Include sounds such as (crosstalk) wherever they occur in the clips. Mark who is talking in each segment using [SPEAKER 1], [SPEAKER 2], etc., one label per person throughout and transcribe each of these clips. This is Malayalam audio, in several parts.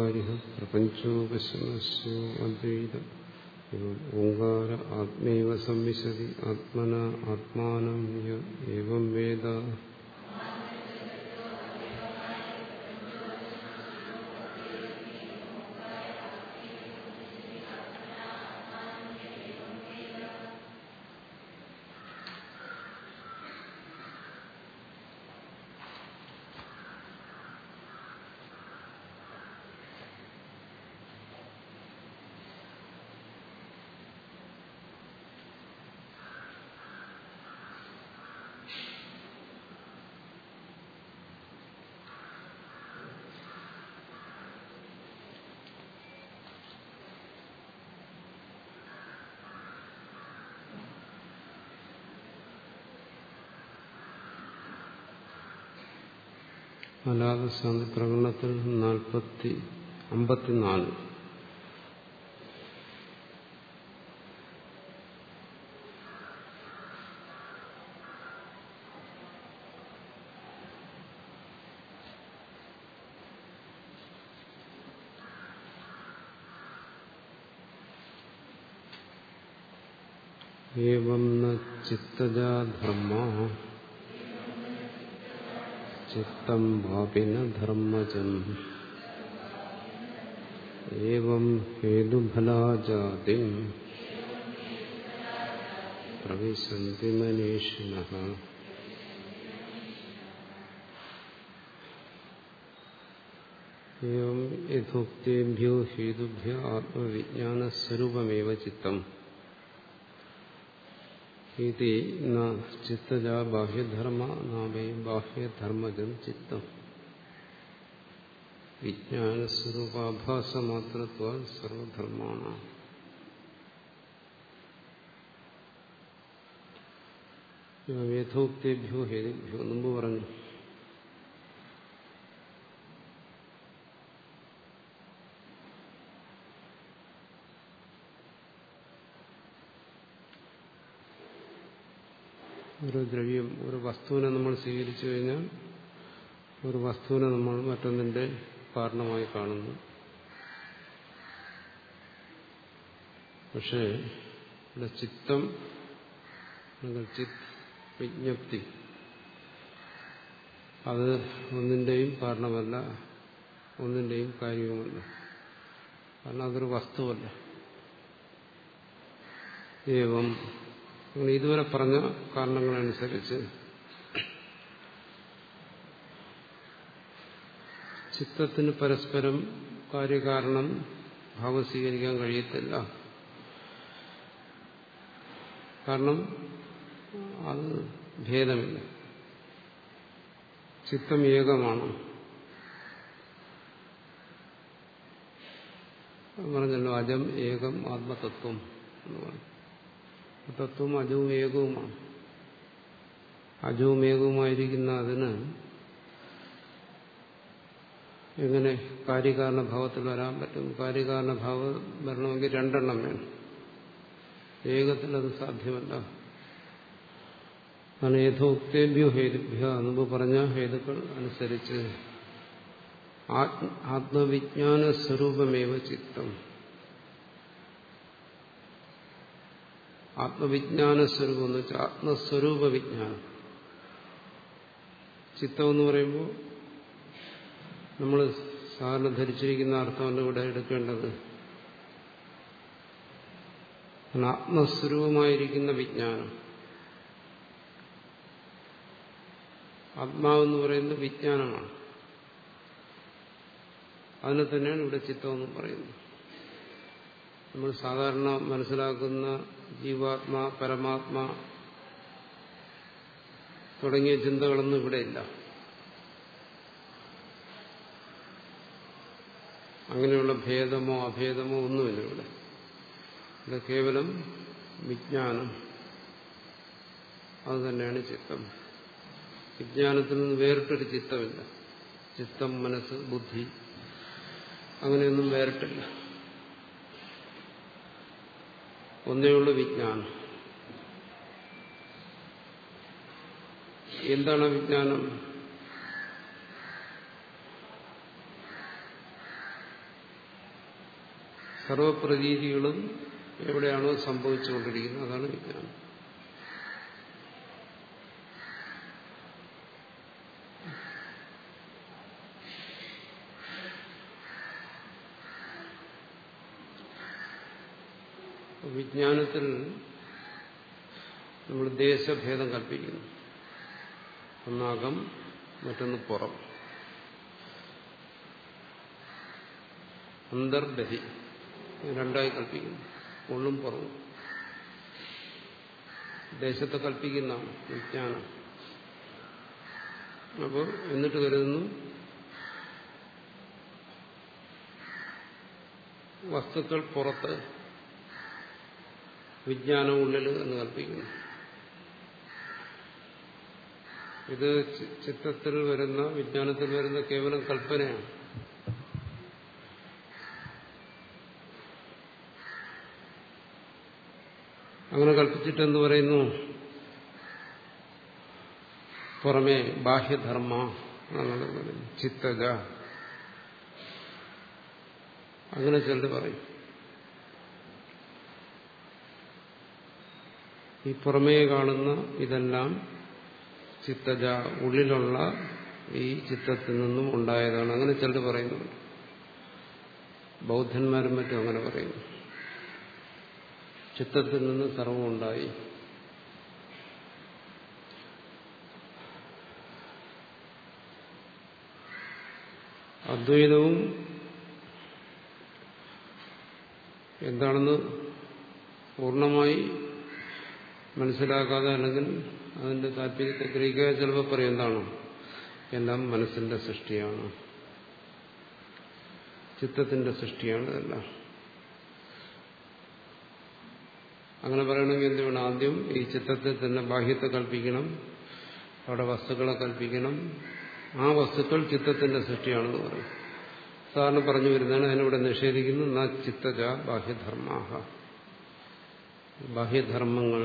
[SPEAKER 1] വ്യാപാരി പ്രപഞ്ചോപശമസ്യോ അദ്വൈത. ഓങ്കാര ആത്മൈവ സംവിശതി ആത്മന ആത്മാനം ഏവം വേദ. അലാദശാന്തി പ്രകടനത്തിൽ നാൽപ്പത്തി അമ്പത്തിനാല്. ഏവം ന ചിത്തജാധർമ്മ ചിത്തം വാപിന ധർമ്മജം ഏവം ഹേതുഫലാജാതി പ്രവിശന്തി മനീഷിണ ഏവം യഥോക്തേഭ്യോ ഹേതുഭ്യ ആത്മവിജ്ഞാനസ്വരൂപമേവ ചിത്തം ഇതി ചിത്തജ ബാഹ്യധർമ്മ നാമേ ബാഹ്യധർമ്മജം ചിത്തം വിജ്ഞാനസ്വരൂപാഭാസമാത്രത്വ സർവധർമാണ് യഥോക്തേഭ്യോ ഹേതുഭ്യോ മുമ്പ് പറഞ്ഞു ഒരു ദ്രവ്യം ഒരു വസ്തുവിനെ നമ്മൾ സ്വീകരിച്ചു കഴിഞ്ഞാൽ ഒരു വസ്തുവിനെ നമ്മൾ മറ്റൊന്നിന്റെ കാരണമായി കാണുന്നു. പക്ഷേ ഇവിടെ ചിത്തം ചിത് വിജ്ഞപ്തി അത് ഒന്നിന്റെയും കാരണമല്ല ഒന്നിന്റെയും കാര്യവുമല്ല. കാരണം അതൊരു വസ്തുവല്ല. ഏവം അങ്ങനെ ഇതുവരെ പറഞ്ഞ കാരണങ്ങളനുസരിച്ച് ചിത്തത്തിന് പരസ്പരം കാര്യകാരണം ഭാവം സ്വീകരിക്കാൻ കഴിയത്തില്ല. കാരണം അത് ഭേദമില്ല. ചിത്തം ഏകമാണ്. പറഞ്ഞല്ലോ അജം ഏകം ആത്മതത്വം എന്ന് പറഞ്ഞു. തത്വം അജവും ഏകവുമാണ് അജവും ഏകവുമായിരിക്കുന്ന അതിന് എങ്ങനെ കാര്യകാരണഭാവത്തിൽ വരാൻ പറ്റും? കാര്യകാരണഭാവം വരണമെങ്കിൽ രണ്ടെണ്ണം വേണം. ഏകത്തിൽ അത് സാധ്യമല്ല. കാരണം യഥോക്തേഭ്യോ ഹേതുഭ്യ പറഞ്ഞ ഹേതുക്കൾ അനുസരിച്ച്. ആത്മവിജ്ഞാന സ്വരൂപമേവ ചിത്തം. ആത്മവിജ്ഞാന സ്വരൂപം എന്ന് വെച്ചാൽ ആത്മസ്വരൂപ വിജ്ഞാനം ചിത്തം എന്ന് പറയുമ്പോൾ നമ്മൾ സാധാരണ ധരിച്ചിരിക്കുന്ന അർത്ഥമല്ല ഇവിടെ എടുക്കേണ്ടത് ആത്മസ്വരൂപമായിരിക്കുന്ന വിജ്ഞാനം. ആത്മാവെന്ന് പറയുന്നത് വിജ്ഞാനമാണ്. അതിനെ തന്നെയാണ് ഇവിടെ ചിത്തമെന്ന് പറയുന്നത്. നമ്മൾ സാധാരണ മനസ്സിലാക്കുന്ന ജീവാത്മാ പരമാത്മാ തുടങ്ങിയ ചിന്തകളൊന്നും ഇവിടെയില്ല അങ്ങനെയുള്ള ഭേദമോ അഭേദമോ ഒന്നുമില്ല ഇവിടെ. ഇത് കേവലം വിജ്ഞാനം. അത് തന്നെയാണ് ചിത്തം. വിജ്ഞാനത്തിൽ നിന്ന് വേറിട്ടൊരു ചിത്തമില്ല. ചിത്തം മനസ്സ് ബുദ്ധി. അങ്ങനെയൊന്നും വേറിട്ടില്ല. ഒന്നേയുള്ളൂ വിജ്ഞാനം. എന്താണ് വിജ്ഞാനം? സർവപ്രതീതികളും എവിടെയാണോ സംഭവിച്ചുകൊണ്ടിരിക്കുന്നത് അതാണ് വിജ്ഞാനം. വിജ്ഞാനത്തിൽ നമ്മൾ ദേശഭേദം കൽപ്പിക്കുന്നു. ഒന്നാകം മറ്റൊന്ന് പുറം. അന്തർബഹി രണ്ടായി കൽപ്പിക്കുന്നു. ഉള്ളും പുറവും. ദേശത്തെ കൽപ്പിക്കുന്നതാണ് വിജ്ഞാനം. അപ്പോൾ എന്നിട്ട് കരുതുന്നു വസ്തുക്കൾ പുറത്ത് വിജ്ഞാനം ഉള്ളിൽ എന്ന് കൽപ്പിക്കുന്നു. ഇത് ചിത്രത്തിൽ വരുന്ന വിജ്ഞാനത്തിൽ വരുന്ന കേവലം കൽപ്പനയാണ്. അങ്ങനെ കൽപ്പിച്ചിട്ട് എന്ന് പറയുന്നു പുറമേ ബാഹ്യധർമ്മ പറയുന്നത്. ചിത്തജ. അങ്ങനെ ചിലത് പറയും. ഈ പുറമേ കാണുന്ന ഇതെല്ലാം ചിത്തജ ഉള്ളിലുള്ള ഈ ചിത്തത്തിൽ നിന്നും ഉണ്ടായതാണ്. അങ്ങനെ ചിലർ പറയുന്നുണ്ട്. ബൗദ്ധന്മാരും മറ്റും അങ്ങനെ പറയുന്നു. ചിത്തത്തിൽ നിന്ന് സർവം ഉണ്ടായി അദ്വൈതവും എന്താണെന്ന് പൂർണമായി മനസ്സിലാക്കാതെ അല്ലെങ്കിൽ അതിന്റെ താല്പര്യത്തെ ഗ്രഹിക്കുക ചിലപ്പോൾ പറയും എന്താണ്? എല്ലാം മനസ്സിന്റെ സൃഷ്ടിയാണ്. ചിത്തത്തിന്റെ സൃഷ്ടിയാണ് ഇതെല്ലാം. അങ്ങനെ പറയണമെങ്കിൽ എന്ത് വേണം? ആദ്യം ഈ ചിത്തത്തെ തന്നെ ബാഹ്യത്തെ കൽപ്പിക്കണം അവിടെ വസ്തുക്കളെ കൽപ്പിക്കണം. ആ വസ്തുക്കൾ ചിത്തത്തിന്റെ സൃഷ്ടിയാണെന്ന് പറയും. സാധാരണ പറഞ്ഞു വരുന്നതാണ് അതിനിവിടെ നിഷേധിക്കുന്നു ന ചിത്തജ ബാഹ്യധർമാഹ ബാഹ്യധർമ്മങ്ങൾ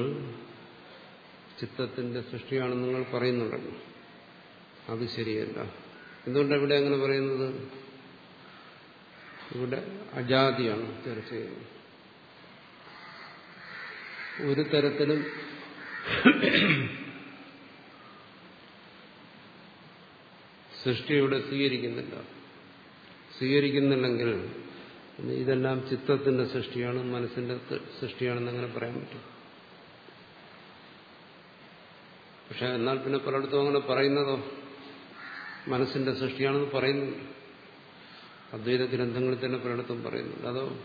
[SPEAKER 1] ചിത്തത്തിന്റെ സൃഷ്ടിയാണെന്ന് നിങ്ങൾ പറയുന്നുണ്ടല്ലോ. അത് ശരിയല്ല. എന്തുകൊണ്ടാണ് ഇവിടെ അങ്ങനെ പറയുന്നത്? ഇവിടെ അജാതിയാണ് ചർച്ച ചെയ്യുന്നത് ഒരു തരത്തിലും സൃഷ്ടി ഇവിടെ സ്വീകരിക്കുന്നില്ല. സ്വീകരിക്കുന്നില്ലെങ്കിൽ ഇതെല്ലാം ചിത്തത്തിന്റെ സൃഷ്ടിയാണ് മനസ്സിന്റെ സൃഷ്ടിയാണെന്ന് അങ്ങനെ പറയാൻ പറ്റും. പക്ഷെ എന്നാൽ പിന്നെ പലയിടത്തും അങ്ങനെ പറയുന്നതോ? മനസ്സിന്റെ സൃഷ്ടിയാണെന്ന് പറയുന്നുണ്ട് അദ്വൈത ഗ്രന്ഥങ്ങളിൽ തന്നെ പലയിടത്തും പറയുന്നുണ്ട്. അതോ?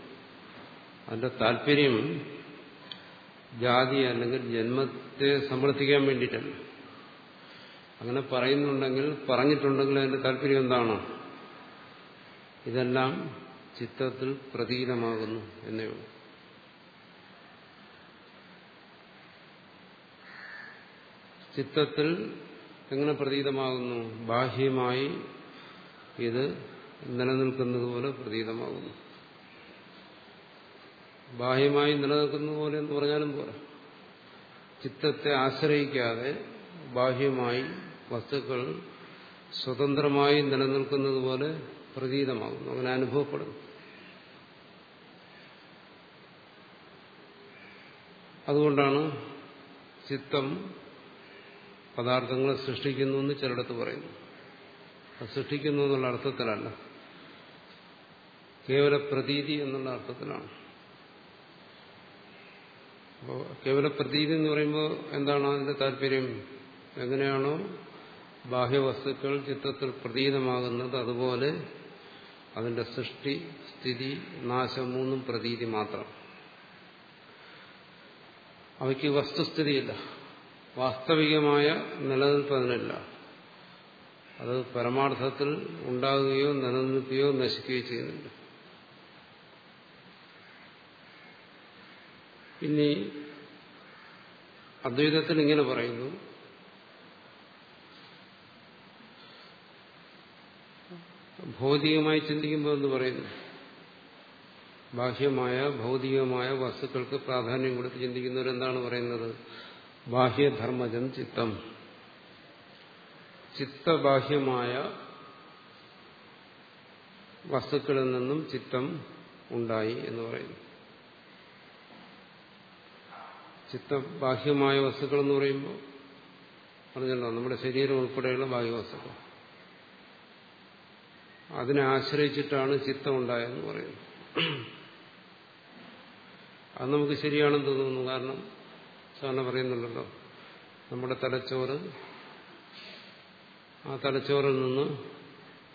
[SPEAKER 1] അതിന്റെ താല്പര്യം ജാതി അല്ലെങ്കിൽ ജന്മത്തെ സമർത്ഥിക്കാൻ വേണ്ടിയിട്ടല്ല. അങ്ങനെ പറയുന്നുണ്ടെങ്കിൽ പറഞ്ഞിട്ടുണ്ടെങ്കിൽ അതിന്റെ താല്പര്യം എന്താണോ? ഇതെല്ലാം ചിത്തത്തിൽ പ്രതീതമാകുന്നു എന്നേ ഉള്ളൂ. ചിത്തത്തിൽ എങ്ങനെ പ്രതീതമാകുന്നു? ബാഹ്യമായി ഇത് നിലനിൽക്കുന്നത് പോലെ പ്രതീതമാകുന്നു. ബാഹ്യമായി നിലനിൽക്കുന്നത് പോലെ എന്ന് പറഞ്ഞാലും പോലെ ചിത്തത്തെ ആശ്രയിക്കാതെ ബാഹ്യമായി വസ്തുക്കൾ സ്വതന്ത്രമായി നിലനിൽക്കുന്നത് പോലെ പ്രതീതമാകുന്നു. അങ്ങനെ അനുഭവപ്പെടുന്നു. അതുകൊണ്ടാണ് ചിത്തം പദാർത്ഥങ്ങളെ സൃഷ്ടിക്കുന്നു എന്ന് ചിലയിടത്ത് പറയുന്നു. അത് സൃഷ്ടിക്കുന്നു എന്നുള്ള അർത്ഥത്തിലല്ല. കേവല പ്രതീതി എന്നുള്ള അർത്ഥത്തിലാണ്. അപ്പോൾ കേവല പ്രതീതി എന്ന് പറയുമ്പോൾ എന്താണ് അതിന്റെ താല്പര്യം? എങ്ങനെയാണോ ബാഹ്യവസ്തുക്കൾ ചിത്രത്തിൽ പ്രതീതമാകുന്നത്. അതുപോലെ അതിന്റെ സൃഷ്ടി സ്ഥിതി നാശം മൂന്നും പ്രതീതി മാത്രം. അവയ്ക്ക് വസ്തുസ്ഥിതിയില്ല. വാസ്തവികമായ നിലനിൽപ്പ് അതിനില്ല അത് പരമാർത്ഥത്തിൽ ഉണ്ടാകുകയോ നിലനിൽക്കുകയോ നശിക്കുകയോ ചെയ്യുന്നുണ്ട് ഇനി അദ്വൈതത്തിൽ ഇങ്ങനെ പറയുന്നു ഭൗതികമായി ചിന്തിക്കുമ്പോൾ എന്ന് പറയുന്നു ബാഹ്യമായ ഭൗതികമായ വസ്തുക്കൾക്ക് പ്രാധാന്യം കൊടുത്ത് ചിന്തിക്കുന്നവരെന്താണ് പറയുന്നത്? ബാഹ്യധർമ്മജം ചിത്തം. ചിത്തബാഹ്യമായ വസ്തുക്കളിൽ നിന്നും ചിത്തം ഉണ്ടായി എന്ന് പറയുന്നു. ചിത്തബാഹ്യമായ വസ്തുക്കൾ എന്ന് പറയുമ്പോൾ പറഞ്ഞല്ലോ നമ്മുടെ ശരീരം ഉൾപ്പെടെയുള്ള ബാഹ്യവസ്തുക്കൾ അതിനെ ആശ്രയിച്ചിട്ടാണ് ചിത്തം ഉണ്ടായതെന്ന് പറയുന്നു അത് നമുക്ക് ശരിയാണെന്ന് തോന്നുന്നു. കാരണം സാറിന് പറയുന്നുണ്ടല്ലോ നമ്മുടെ തലച്ചോറ് ആ തലച്ചോറിൽ നിന്ന്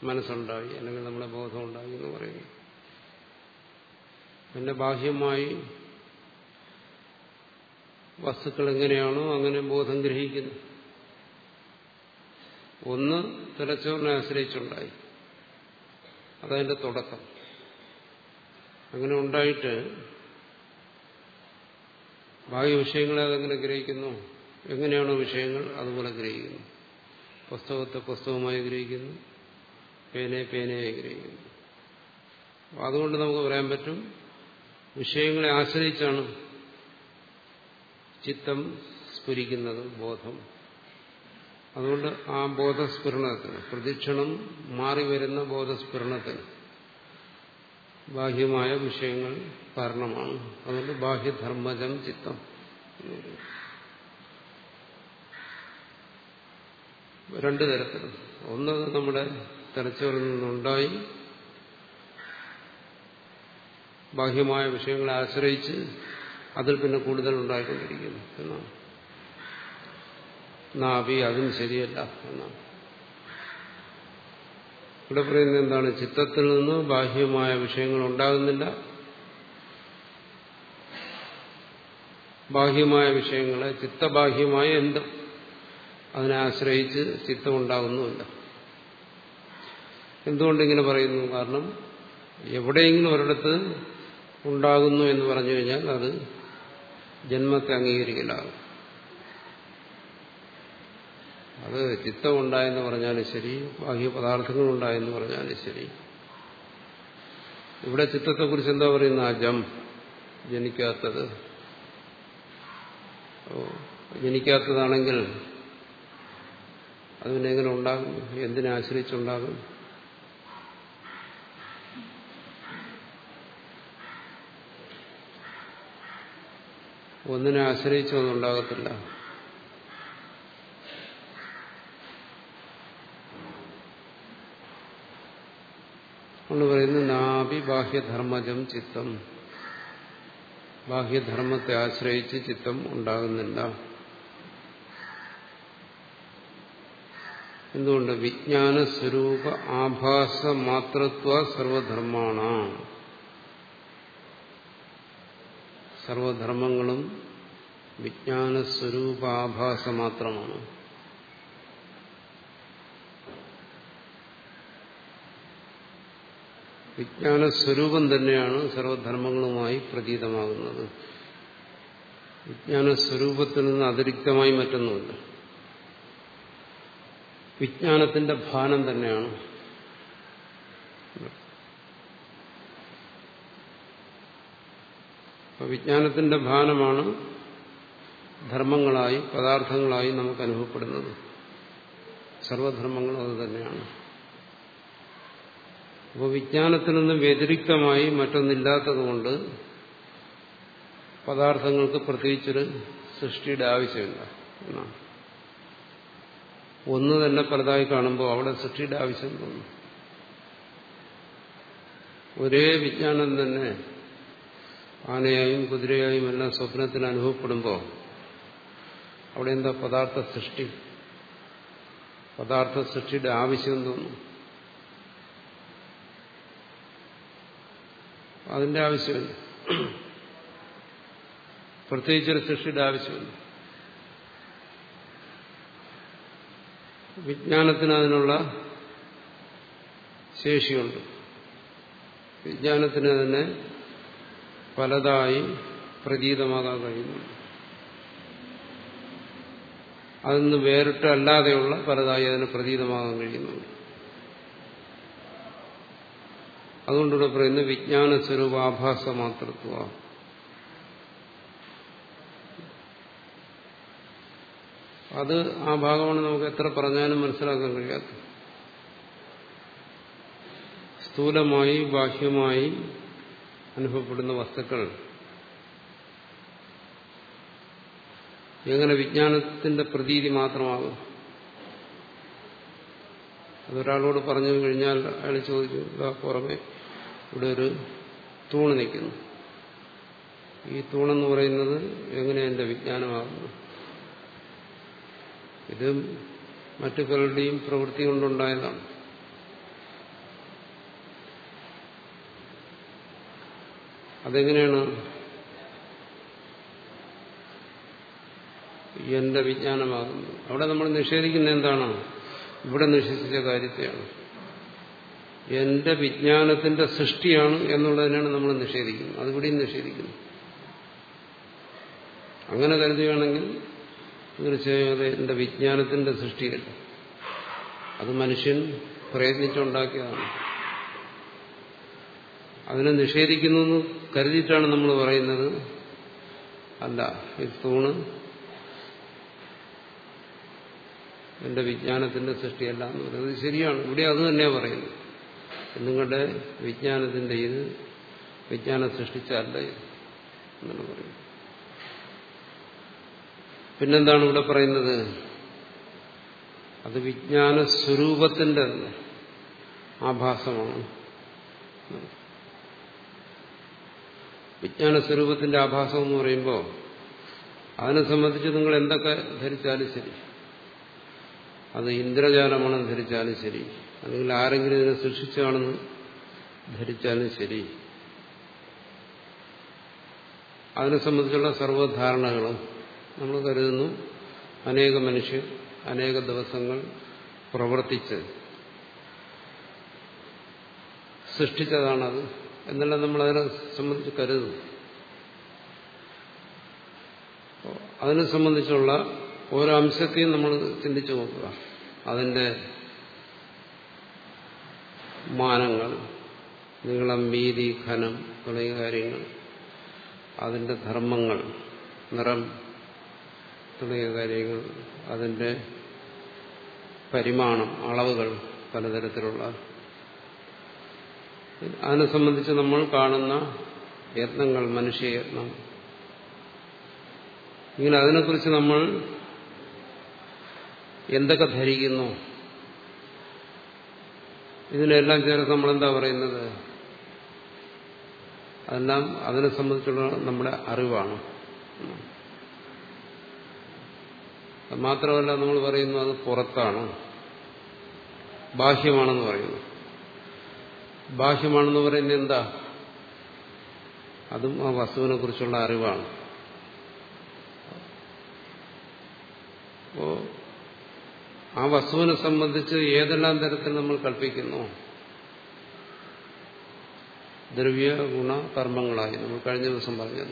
[SPEAKER 1] മനസ്സുണ്ടായി അല്ലെങ്കിൽ നമ്മുടെ ബോധം ഉണ്ടായി എന്ന് പറയുന്നു. പിന്നെ ബാഹ്യമായി വസ്തുക്കൾ എങ്ങനെയാണോ അങ്ങനെ ബോധം ഗ്രഹിക്കുന്നു. ഒന്ന് തലച്ചോറിനെ ആശ്രയിച്ചുണ്ടായി. അതതിന്റെ തുടക്കം. അങ്ങനെ ഉണ്ടായിട്ട് ബാഹ്യ വിഷയങ്ങളെ അതെങ്ങനെ ഗ്രഹിക്കുന്നു? എങ്ങനെയാണോ വിഷയങ്ങൾ അതുപോലെ ഗ്രഹിക്കുന്നു. പുസ്തകത്തെ പുസ്തകമായി ഗ്രഹിക്കുന്നു. പേനയെ പേനയായി ഗ്രഹിക്കുന്നു. അതുകൊണ്ട് നമുക്ക് പറയാൻ പറ്റും വിഷയങ്ങളെ ആശ്രയിച്ചാണ് ചിത്തം സ്ഫുരിക്കുന്നത് ബോധം. അതുകൊണ്ട് ആ ബോധസ്ഫുരണത്തിന് പ്രതിക്ഷണം മാറി വരുന്ന ബോധസ്ഫുരണത്തിന് ബാഹ്യമായ വിഷയങ്ങൾ കാരണമാണ്. അതുകൊണ്ട് ബാഹ്യധർമ്മജം ചിത്തം. രണ്ടു തരത്തിൽ ഒന്ന് നമ്മുടെ തലച്ചോറിൽ നിന്നുണ്ടായി. ബാഹ്യമായ വിഷയങ്ങളെ ആശ്രയിച്ച് അതിൽ പിന്നെ കൂടുതൽ ഉണ്ടായിക്കൊണ്ടിരിക്കുന്നു എന്നാണ്. നാഭി അതും ശരിയല്ല എന്നാണ്. ഇവിടെ പറയുന്നത് എന്താണ്? ചിത്തത്തിൽ നിന്ന് ബാഹ്യമായ വിഷയങ്ങൾ ഉണ്ടാകുന്നില്ല. ബാഹ്യമായ വിഷയങ്ങളെ ചിത്തബാഹ്യമായ എന്തും? അതിനെ ആശ്രയിച്ച് ചിത്തം ഉണ്ടാകുന്നുമില്ല എന്തുകൊണ്ടിങ്ങനെ പറയുന്നു? കാരണം എവിടെയെങ്കിലും ഒരിടത്ത് ഉണ്ടാകുന്നു എന്ന് പറഞ്ഞു കഴിഞ്ഞാൽ അത് ജന്മത്തെ അംഗീകരിക്കലാകും അത് ചിത്തം ഉണ്ടായെന്ന് പറഞ്ഞാലും ശരി ബാഹ്യ പദാർത്ഥങ്ങൾ ഉണ്ടായെന്ന് പറഞ്ഞാലും ശരി. ഇവിടെ ചിത്തത്തെക്കുറിച്ച് എന്താ പറയുന്ന അജം ജനിക്കാത്തത്. ജനിക്കാത്തതാണെങ്കിൽ അതിനെങ്ങനെ ഉണ്ടാകും? എന്തിനെ ആശ്രയിച്ചുണ്ടാകും? ഒന്നിനെ ആശ്രയിച്ചൊന്നും ഉണ്ടാകത്തില്ല കൊണ്ട് പറയുന്നു നാഭി ബാഹ്യധർമ്മജം ചിത്തം. ബാഹ്യധർമ്മത്തെ ആശ്രയിച്ച് ചിത്തം ഉണ്ടാകുന്നില്ല. എന്തുകൊണ്ട്? വിജ്ഞാന സ്വരൂപ ആഭാസ മാത്രത്വ സർവധർമാണ. സർവധർമ്മങ്ങളും വിജ്ഞാന സ്വരൂപ ആഭാസ മാത്രമാണ്. വിജ്ഞാന സ്വരൂപം തന്നെയാണ് സർവധർമ്മങ്ങളുമായി പ്രതീതമാകുന്നത്. വിജ്ഞാന സ്വരൂപത്തിൽ നിന്ന് അതിരിക്തമായി മറ്റൊന്നുമില്ല. വിജ്ഞാനത്തിന്റെ ഭാനം തന്നെയാണ്. വിജ്ഞാനത്തിന്റെ ഭാനമാണ് ധർമ്മങ്ങളായി പദാർത്ഥങ്ങളായി നമുക്ക് അനുഭവപ്പെടുന്നത്. സർവധർമ്മങ്ങളും അത് തന്നെയാണ്. അപ്പോൾ വിജ്ഞാനത്തിൽ നിന്നും വ്യതിരിക്തമായി മറ്റൊന്നില്ലാത്തതുകൊണ്ട് പദാർത്ഥങ്ങൾക്ക് പ്രത്യേകിച്ചൊരു സൃഷ്ടിയുടെ ആവശ്യമില്ല എന്നാണ്. ഒന്ന് തന്നെ പലതായി കാണുമ്പോൾ അവിടെ സൃഷ്ടിയുടെ ആവശ്യം തോന്നും. ഒരേ വിജ്ഞാനം തന്നെ ആനയായും കുതിരയായും എല്ലാം സ്വപ്നത്തിൽ അനുഭവപ്പെടുമ്പോൾ അവിടെ എന്താ പദാർത്ഥ സൃഷ്ടി? പദാർത്ഥ സൃഷ്ടിയുടെ ആവശ്യം തോന്നും. അതിന്റെ ആവശ്യമില്ല. പ്രത്യേകിച്ചൊരു സൃഷ്ടിയുടെ ആവശ്യമില്ല. വിജ്ഞാനത്തിന് അതിനുള്ള ശേഷിയുണ്ട്. വിജ്ഞാനത്തിന് തന്നെ പലതായി പ്രതീതമാകാൻ കഴിയുന്നു അതിന് വേറിട്ടല്ലാതെയുള്ള പലതായി അതിന് പ്രതീതമാകാൻ കഴിയുന്നുണ്ട്. അതുകൊണ്ടിവിടെ പറയുന്നത് വിജ്ഞാന സ്വരൂപാഭാസ മാത്രത്വ അത് ആ ഭാഗമാണ് നമുക്ക് എത്ര പറഞ്ഞാലും മനസ്സിലാക്കാൻ കഴിയാത്തത്. സ്ഥൂലമായി ബാഹ്യമായി അനുഭവപ്പെടുന്ന വസ്തുക്കൾ. എങ്ങനെ വിജ്ഞാനത്തിന്റെ പ്രതീതി മാത്രമാകും? അതൊരാളോട് പറഞ്ഞു കഴിഞ്ഞാൽ അയാൾ ചോദിച്ചു പുറമെ. ഇവിടെ ഒരു തൂണ് നിൽക്കുന്നു. ഈ തൂണെന്ന് പറയുന്നത് എങ്ങനെ എന്റെ വിജ്ഞാനമാകുന്നു ഇത് മറ്റു പലരുടെയും പ്രവൃത്തി കൊണ്ടുണ്ടായതാണ്. അതെങ്ങനെയാണ്? എന്റെ വിജ്ഞാനമാകുന്നത്. അവിടെ നമ്മൾ നിഷേധിക്കുന്ന എന്താണ്? ഇവിടെ നിഷേധിച്ച കാര്യത്തെയാണ്. എന്റെ വിജ്ഞാനത്തിന്റെ സൃഷ്ടിയാണ് എന്നുള്ളതിനാണ് നമ്മൾ നിഷേധിക്കുന്നത്. അതുകൂടിയും നിഷേധിക്കുന്നു. അങ്ങനെ കരുതുകയാണെങ്കിൽ തീർച്ചയായും അത് എന്റെ വിജ്ഞാനത്തിന്റെ സൃഷ്ടിയല്ല. അത് മനുഷ്യൻ പ്രയത്നിച്ചുണ്ടാക്കിയതാണ്. അതിനെ നിഷേധിക്കുന്നു എന്ന് കരുതിയിട്ടാണ് നമ്മൾ പറയുന്നത്. അല്ല ഈ തൂണ് എന്റെ വിജ്ഞാനത്തിന്റെ സൃഷ്ടിയല്ല എന്ന് പറയുന്നത്. ശരിയാണ്. ഇവിടെ അത് തന്നെയാണ് പറയുന്നത്. നിങ്ങളുടെ വിജ്ഞാനത്തിന്റെ ഇത് വിജ്ഞാനം സൃഷ്ടിച്ചല്ല എന്നാണ് പറയുന്നത്. പിന്നെന്താണ് ഇവിടെ പറയുന്നത്? അത് വിജ്ഞാന സ്വരൂപത്തിന്റെ ആഭാസമാണ്. വിജ്ഞാന സ്വരൂപത്തിന്റെ ആഭാസം എന്ന് പറയുമ്പോൾ അതിനെ സംബന്ധിച്ച് നിങ്ങൾ എന്തൊക്കെ ധരിച്ചാലും ശരി. അത് ഇന്ദ്രജാലമാണെന്ന് ധരിച്ചാലും ശരി. അല്ലെങ്കിൽ ആരെങ്കിലും ഇതിനെ സൃഷ്ടിച്ചാണെന്ന് ധരിച്ചാലും ശരി. അതിനെ സംബന്ധിച്ചുള്ള സർവധാരണകളും നമ്മൾ കരുതുന്നു. അനേക മനുഷ്യർ അനേക ദിവസങ്ങൾ പ്രവർത്തിച്ച് സൃഷ്ടിച്ചതാണത് എന്നല്ല നമ്മൾ അതിനെ സംബന്ധിച്ച് കരുതുന്നു. അതിനെ സംബന്ധിച്ചുള്ള ഓരോ അംശത്തെയും നമ്മൾ ചിന്തിച്ചു നോക്കുക. അതിന്റെ മാനങ്ങൾ നീളം വീതി ഘനം തുടങ്ങിയ കാര്യങ്ങൾ അതിന്റെ ധർമ്മങ്ങൾ നിറം തുടങ്ങിയ കാര്യങ്ങൾ അതിന്റെ പരിമാണം അളവുകൾ പലതരത്തിലുള്ള. അതിനെ സംബന്ധിച്ച് നമ്മൾ കാണുന്ന യത്നങ്ങൾ മനുഷ്യയത്നം ഇങ്ങനെ അതിനെക്കുറിച്ച് നമ്മൾ എന്തൊക്കെ ധരിക്കുന്നു? ഇതിനെല്ലാം ചേർത്ത് നമ്മളെന്താ പറയുന്നത്? അതെല്ലാം അതിനെ സംബന്ധിച്ചുള്ള നമ്മുടെ അറിവാണ്. മാത്രമല്ല നമ്മൾ പറയുന്നു അത് പുറത്താണ്. ബാഹ്യമാണെന്ന് പറയുന്നു. ബാഹ്യമാണെന്ന് പറയുന്നത് എന്താ? അതും ആ വസ്തുവിനെ കുറിച്ചുള്ള അറിവാണ്. അപ്പോ ആ വസ്തുവിനെ സംബന്ധിച്ച് ഏതെല്ലാം തരത്തിൽ നമ്മൾ കൽപ്പിക്കുന്നു? ദ്രവ്യ ഗുണ കർമ്മങ്ങളായി നമ്മൾ കഴിഞ്ഞ ദിവസം പറഞ്ഞു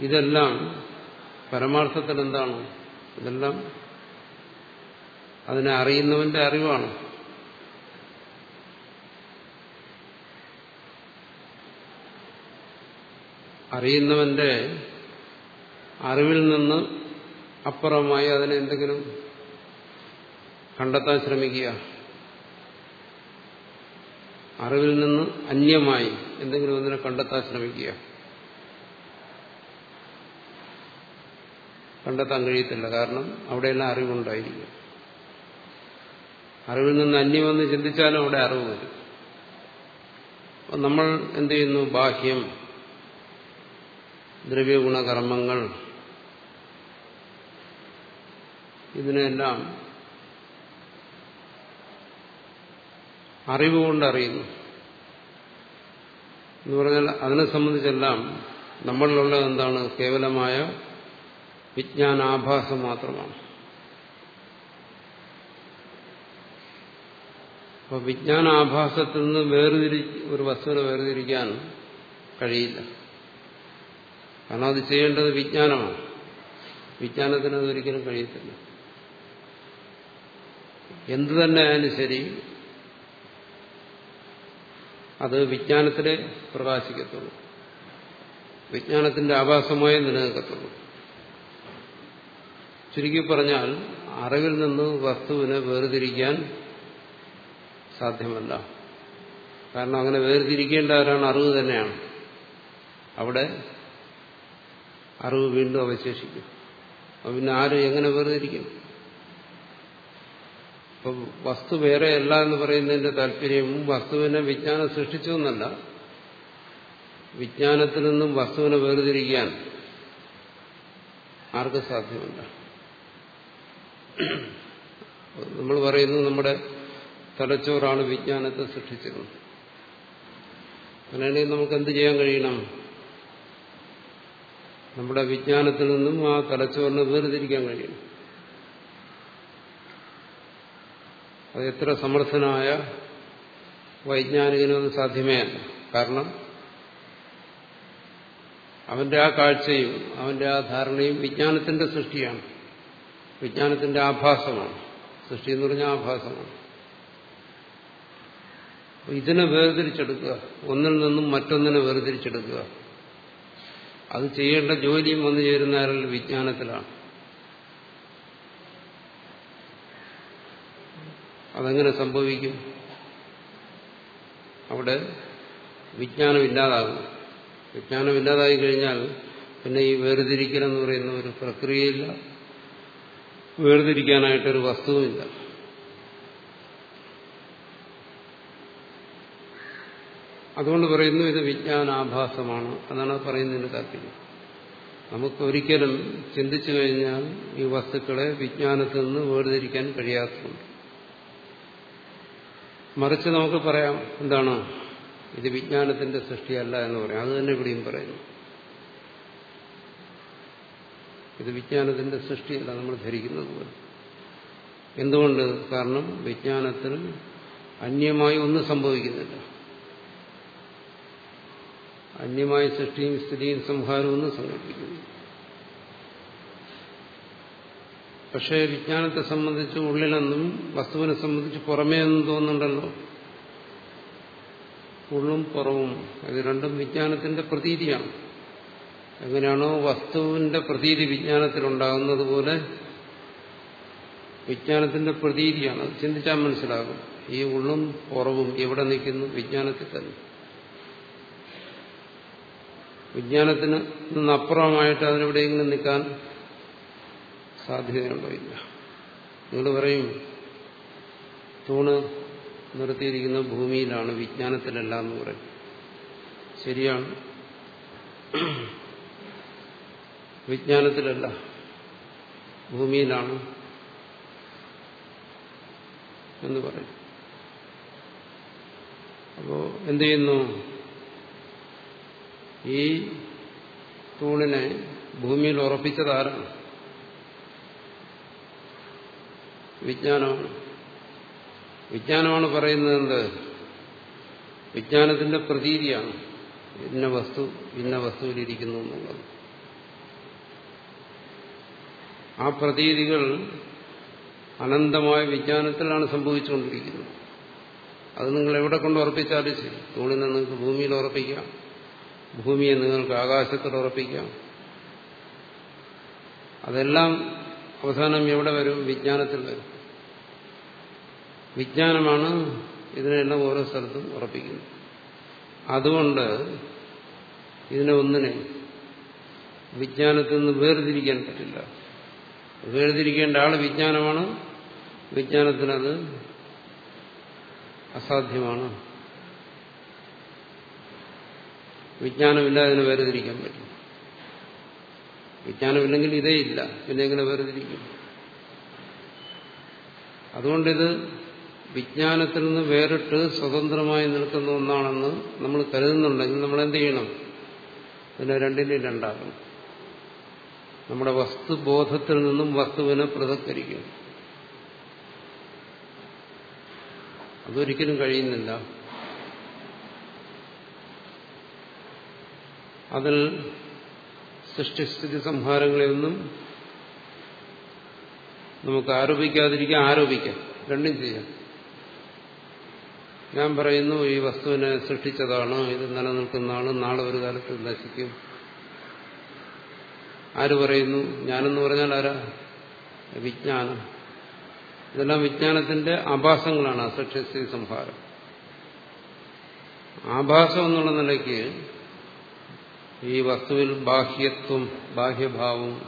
[SPEAKER 1] ഇതെല്ലാം പരമാർത്ഥത്തിൽ എന്താണ്? ഇതെല്ലാം അതിനെ അറിയുന്നവന്റെ അറിവാണ്. അറിയുന്നവന്റെ അറിവിൽ നിന്ന് അപ്പുറമായി അതിനെ എന്തെങ്കിലും കണ്ടെത്താൻ ശ്രമിക്കുക. അറിവിൽ നിന്ന് അന്യമായി എന്തെങ്കിലും ഒന്നിനെ കണ്ടെത്താൻ ശ്രമിക്കുക. കണ്ടെത്താൻ കഴിയത്തില്ല. കാരണം അവിടെയെല്ലാം അറിവുണ്ടായിരിക്കും. അറിവിൽ നിന്ന് അന്യമെന്ന് ചിന്തിച്ചാലും അവിടെ അറിവ് വരും. നമ്മൾ എന്ത് ചെയ്യുന്നു? ബാഹ്യം ദ്രവ്യഗുണകർമ്മങ്ങൾ ഇതിനെല്ലാം അറിവുകൊണ്ട് അറിയുന്നു എന്ന് പറഞ്ഞാൽ അതിനെ സംബന്ധിച്ചെല്ലാം നമ്മളിലുള്ളത് എന്താണ്? കേവലമായ വിജ്ഞാനാഭാസം മാത്രമാണ്. അപ്പോൾ വിജ്ഞാനാഭാസത്തിൽ നിന്ന് വേർതിരി ഒരു വസ്തുവിനെ വേർതിരിക്കാൻ കഴിയില്ല. കാരണം അത് ചെയ്യേണ്ടത് വിജ്ഞാനമാണ്. വിജ്ഞാനത്തിന് അതൊരിക്കലും കഴിയത്തില്ല. എന്തു തന്നെ ആയാലും ശരി അത് വിജ്ഞാനത്തിലെ പ്രകാശിക്കത്തുള്ളൂ. വിജ്ഞാനത്തിന്റെ ആഭാസമായി നിലനിൽക്കത്തുള്ളൂ. ചുരുക്കി പറഞ്ഞാൽ അറിവിൽ നിന്ന് വസ്തുവിനെ വേർതിരിക്കാൻ സാധ്യമല്ല. കാരണം അങ്ങനെ വേർതിരിക്കേണ്ട ആരാണ് അറിവ് തന്നെയാണ്. അവിടെ അറിവ് വീണ്ടും അവശേഷിക്കും. അപ്പൊ പിന്നെ ആര് എങ്ങനെ വേർതിരിക്കും ഇപ്പൊ വസ്തു വേറെയല്ല എന്ന് പറയുന്നതിന്റെ താല്പര്യം വസ്തുവിനെ വിജ്ഞാനം സൃഷ്ടിച്ചു എന്നല്ല. വിജ്ഞാനത്തിൽ നിന്നും വസ്തുവിനെ വേർതിരിക്കാൻ ആർക്കും സാധ്യമല്ല നമ്മൾ പറയുന്നു നമ്മുടെ തലച്ചോറാണ് വിജ്ഞാനത്തെ സൃഷ്ടിച്ചിരുന്നത് അങ്ങനെയാണെങ്കിൽ നമുക്ക് എന്ത് ചെയ്യാൻ കഴിയണം? നമ്മുടെ വിജ്ഞാനത്തിൽ നിന്നും ആ തലച്ചോറിനെ വേർതിരിക്കാൻ കഴിയണം അത് എത്ര സമർത്ഥനായ വൈജ്ഞാനികനും സാധ്യമേ അല്ല. കാരണം അവന്റെ ആ കാഴ്ചയും അവന്റെ ആ ധാരണയും വിജ്ഞാനത്തിന്റെ സൃഷ്ടിയാണ്. വിജ്ഞാനത്തിന്റെ ആഭാസമാണ്. സൃഷ്ടി എന്ന് പറഞ്ഞാൽ ആഭാസമാണ്. ഇതിനെ വേർതിരിച്ചെടുക്കുക. ഒന്നിൽ നിന്നും മറ്റൊന്നിനെ വേർതിരിച്ചെടുക്കുക. അത് ചെയ്യേണ്ട ജോലിയും വന്നു ചേരുന്ന വിജ്ഞാനത്തിലാണ്. അതെങ്ങനെ സംഭവിക്കും? അവിടെ വിജ്ഞാനം ഇല്ലാതാകുന്നു വിജ്ഞാനം ഇല്ലാതായി കഴിഞ്ഞാൽ പിന്നെ ഈ വേർതിരിക്കലെന്ന് പറയുന്ന ഒരു പ്രക്രിയയില്ല. വേർതിരിക്കാനായിട്ടൊരു വസ്തുവുമില്ല. അതുകൊണ്ട് പറയുന്നു ഇത് വിജ്ഞാനാഭാസമാണ്. അതാണ് പറയുന്നതിന് താല്പര്യം. നമുക്ക് ഒരിക്കലും ചിന്തിച്ചു കഴിഞ്ഞാൽ ഈ വസ്തുക്കളെ വിജ്ഞാനത്തിൽ നിന്ന് വേർതിരിക്കാൻ കഴിയാത്തതുണ്ട്. മറിച്ച് നമുക്ക് പറയാം എന്താണ്? ഇത് വിജ്ഞാനത്തിന്റെ സൃഷ്ടിയല്ല എന്ന് പറയാം. അത് തന്നെ ഇവിടെയും പറയുന്നു. ഇത് വിജ്ഞാനത്തിന്റെ സൃഷ്ടിയല്ല നമ്മൾ ധരിക്കുന്നത് പോലെ. എന്തുകൊണ്ട്? കാരണം വിജ്ഞാനത്തിൽ അന്യമായി ഒന്നും സംഭവിക്കുന്നില്ല. അന്യമായ സൃഷ്ടിയും സ്ഥിതിയും സംഹാരവും ഒന്നും സങ്കല്പിക്കുന്നു പക്ഷേ വിജ്ഞാനത്തെ സംബന്ധിച്ച് ഉള്ളിലെന്നും വസ്തുവിനെ സംബന്ധിച്ച് പുറമേ എന്നും തോന്നുന്നുണ്ടല്ലോ. ഉള്ളും പുറവും അത് രണ്ടും വിജ്ഞാനത്തിന്റെ പ്രതീതിയാണ്. എങ്ങനെയാണോ വസ്തുവിന്റെ പ്രതീതി വിജ്ഞാനത്തിലുണ്ടാകുന്നത് പോലെ വിജ്ഞാനത്തിന്റെ പ്രതീതിയാണ്. ചിന്തിച്ചാൽ മനസ്സിലാകും. ഈ ഉള്ളും പുറവും എവിടെ നിൽക്കുന്നു? വിജ്ഞാനത്തിൽ തന്നെ. വിജ്ഞാനത്തിന് നിന്നപ്പുറമായിട്ട് അതിനെവിടെയെങ്കിലും നിൽക്കാൻ സാധ്യതയുണ്ടോ ഇല്ല? നിങ്ങൾ പറയും തൂണ് നിർത്തിയിരിക്കുന്ന ഭൂമിയിലാണ് വിജ്ഞാനത്തിലല്ല എന്ന് പറയും. ശരിയാണ്. വിജ്ഞാനത്തിലല്ല ഭൂമിയിലാണ് എന്ന് പറയും. അപ്പോ എന്ത് ചെയ്യുന്നു? ഈ തൂണിനെ ഭൂമിയിൽ ഉറപ്പിച്ചതാരാണ് വിജ്ഞാനമാണ്. വിജ്ഞാനമാണ് പറയുന്നത് എന്ത്? വിജ്ഞാനത്തിന്റെ പ്രതീതിയാണ്. ഇന്ന വസ്തു ഇന്ന വസ്തുവിലിരിക്കുന്നു എന്നുള്ളത്. ആ പ്രതീതികൾ അനന്തമായ വിജ്ഞാനത്തിലാണ് സംഭവിച്ചുകൊണ്ടിരിക്കുന്നത്. അത് നിങ്ങൾ എവിടെ കൊണ്ട് ഉറപ്പിച്ചാലും ശരി. തൂണിനെ നിങ്ങൾക്ക് ഭൂമിയിൽ ഉറപ്പിക്കാം. ഭൂമിയെ നിങ്ങൾക്ക് ആകാശത്തിൽ ഉറപ്പിക്കാം. അതെല്ലാം അവസാനം എവിടെ വരും? വിജ്ഞാനത്തിൽ വരും. വിജ്ഞാനമാണ് ഇതിനെല്ലാം ഓരോ സ്ഥലത്തും ഉറപ്പിക്കുന്നത്. അതുകൊണ്ട് ഇതിനെ ഒന്നിനെ വിജ്ഞാനത്തിൽ നിന്ന് വേർതിരിക്കാൻ പറ്റില്ല. വേർതിരിക്കേണ്ട ആൾ വിജ്ഞാനമാണ്. വിജ്ഞാനത്തിനത് അസാധ്യമാണ്. വിജ്ഞാനമില്ലാതെ അതിനെ വേർതിരിക്കാൻ പറ്റും. വിജ്ഞാനമില്ലെങ്കിൽ ഇതേ ഇല്ല. പിന്നെ എങ്ങനെ വേർതിരിക്കും? അതുകൊണ്ടിത് വിജ്ഞാനത്തിൽ നിന്ന് വേറിട്ട് സ്വതന്ത്രമായി നിൽക്കുന്ന ഒന്നാണെന്ന് നമ്മൾ കരുതുന്നുണ്ടെങ്കിൽ നമ്മൾ എന്ത് ചെയ്യണം? ഇതിനെ രണ്ടിനെയും രണ്ടാക്കണം. നമ്മുടെ വസ്തുബോധത്തിൽ നിന്നും വസ്തുവിനെ പൃഥക്കരിക്കും അതൊരിക്കലും കഴിയുന്നില്ല. അതിൽ സൃഷ്ടിസ്ഥിതി സംഹാരങ്ങളെയൊന്നും നമുക്ക് ആരോപിക്കാതിരിക്കാം ആരോപിക്കാം. രണ്ടും ചെയ്യാം. ഞാൻ പറയുന്നു ഈ വസ്തുവിനെ സൃഷ്ടിച്ചതാണ് ഇത് നിലനിൽക്കുന്നതാണ് നാളെ ഒരു കാലത്ത് നശിക്കും. ആര് പറയുന്നു? ഞാനെന്ന് പറഞ്ഞാൽ ആരാ? വിജ്ഞാനം. ഇതെല്ലാം വിജ്ഞാനത്തിന്റെ ആഭാസങ്ങളാണ് അസക്ഷ്യസ്ഥിതി സംഹാരം. ആഭാസം എന്നുള്ള നിലയ്ക്ക് ഈ വസ്തുവിൽ ബാഹ്യത്വം ബാഹ്യഭാവം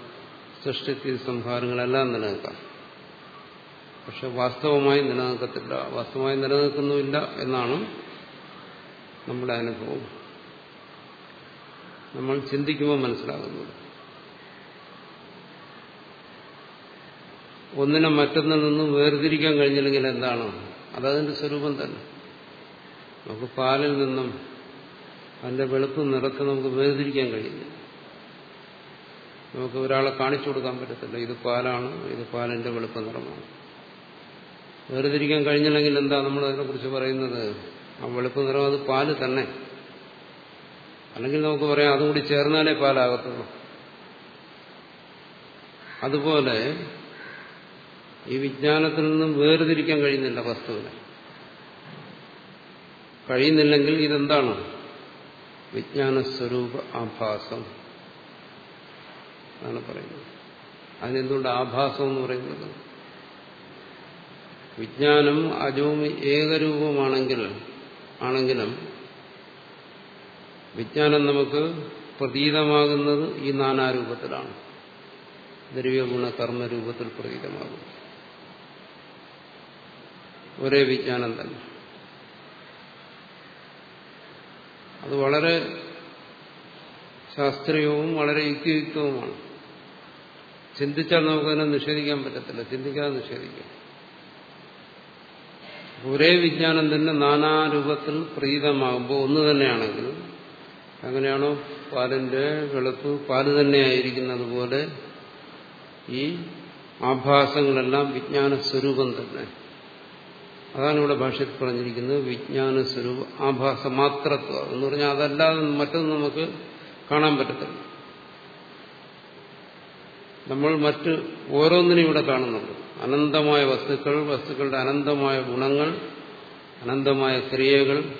[SPEAKER 1] സൃഷ്ടിത്തി സംഹാരങ്ങളെല്ലാം നിലനിൽക്കാം. പക്ഷെ വാസ്തവമായി നിലനിൽക്കത്തില്ല. വാസ്തവമായി നിലനിൽക്കുന്നുമില്ല എന്നാണ് നമ്മുടെ അനുഭവം. നമ്മൾ ചിന്തിക്കുമ്പോൾ മനസ്സിലാകുന്നത്. ഒന്നിനെ മറ്റൊന്നിൽ നിന്നും വേർതിരിക്കാൻ കഴിഞ്ഞില്ലെങ്കിൽ എന്താണ്? അതതിന്റെ സ്വരൂപം തന്നെ. നമുക്ക് പാലിൽ നിന്നും അതിന്റെ വെളുപ്പ് നിറത്ത് നമുക്ക് വേർതിരിക്കാൻ കഴിയില്ല. നമുക്ക് ഒരാളെ കാണിച്ചു കൊടുക്കാൻ പറ്റത്തില്ല. ഇത് പാലാണ് ഇത് പാലിന്റെ വെളുപ്പ് നിറമാണ്. വേർതിരിക്കാൻ കഴിഞ്ഞില്ലെങ്കിൽ എന്താ നമ്മൾ അതിനെക്കുറിച്ച് പറയുന്നത്? ആ വെളുപ്പ് നിറം അത് പാൽ തന്നെ. അല്ലെങ്കിൽ നമുക്ക് പറയാം അതും കൂടി ചേർന്നാലേ പാലാകത്തുള്ളൂ. അതുപോലെ ഈ വിജ്ഞാനത്തിൽ നിന്നും വേർതിരിക്കാൻ കഴിയുന്നില്ല വസ്തുവിനെ. കഴിയുന്നില്ലെങ്കിൽ ഇതെന്താണ്? വിജ്ഞാനസ്വരൂപ ആഭാസം എന്നാണ് പറയുന്നത്. അതിനെന്തുകൊണ്ട് ആഭാസം എന്ന് പറയുന്നത്? വിജ്ഞാനം അജവും ഏകരൂപമാണെങ്കിൽ ആണെങ്കിലും വിജ്ഞാനം നമുക്ക് പ്രതീതമാകുന്നത് ഈ നാനാരൂപത്തിലാണ്. ദ്രവ്യഗുണ കർമ്മരൂപത്തിൽ പ്രതീതമാകും ഒരേ വിജ്ഞാനം തന്നെ. അത് വളരെ ശാസ്ത്രീയവും വളരെ യുക്തിയുക്തവുമാണ്. ചിന്തിച്ചാൽ നമുക്കതിനെ നിഷേധിക്കാൻ പറ്റത്തില്ല. ചിന്തിക്കാതെ നിഷേധിക്കാം. ഒരേ വിജ്ഞാനം തന്നെ നാനാരൂപത്തിൽ പ്രീതമാകുമ്പോൾ ഒന്ന് തന്നെയാണെങ്കിലും അങ്ങനെയാണോ? പാലിന്റെ വെളുപ്പ് പാൽ തന്നെയായിരിക്കുന്നത് പോലെ ഈ ആഭാസങ്ങളെല്ലാം വിജ്ഞാന സ്വരൂപം തന്നെ. അതാണ് ഇവിടെ ഭാഷയിൽ പറഞ്ഞിരിക്കുന്നത് വിജ്ഞാന സ്വരൂപ ആഭാസ മാത്രത്വ എന്ന് പറഞ്ഞാൽ അതല്ലാതെ മറ്റൊന്നും നമുക്ക് കാണാൻ പറ്റത്തില്ല. നമ്മൾ മറ്റ് ഓരോന്നിനും ഇവിടെ കാണുന്നുണ്ട്. അനന്തമായ വസ്തുക്കൾ വസ്തുക്കളുടെ അനന്തമായ ഗുണങ്ങൾ അനന്തമായ ക്രിയകൾ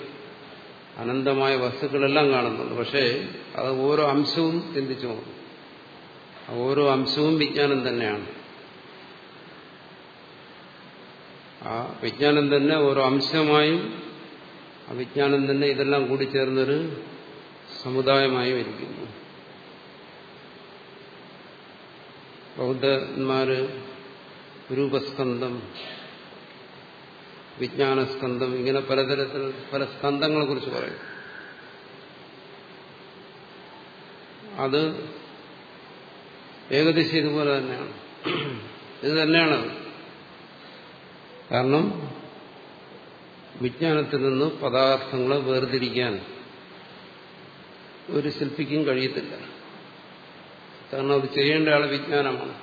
[SPEAKER 1] അനന്തമായ വസ്തുക്കളെല്ലാം കാണുന്നുണ്ട്. പക്ഷേ അത് ഓരോ അംശവും ചിന്തിച്ചു ഓരോ അംശവും വിജ്ഞാനം തന്നെയാണ്. ആ വിജ്ഞാനം തന്നെ ഓരോ അംശമായും ആ വിജ്ഞാനം തന്നെ ഇതെല്ലാം കൂടി ചേർന്നൊരു സമുദായമായും ഇരിക്കുന്നു ബൗദ്ധന്മാര് രൂപസ്കന്ധം വിജ്ഞാനസ്കന്ധം ഇങ്ങനെ പലതരത്തിൽ പല സ്കന്ധങ്ങളെ കുറിച്ച് പറയും. അത് ഏകദേശം ഇതുപോലെ തന്നെയാണ്. ഇത് തന്നെയാണ് കാരണം വിജ്ഞാനത്തിൽ നിന്ന് പദാർത്ഥങ്ങളെ വേർതിരിക്കാൻ ഒരു ശില്പിക്കും കഴിയത്തില്ല. കാരണം അത് ചെയ്യേണ്ട ആൾ വിജ്ഞാനമാണ്.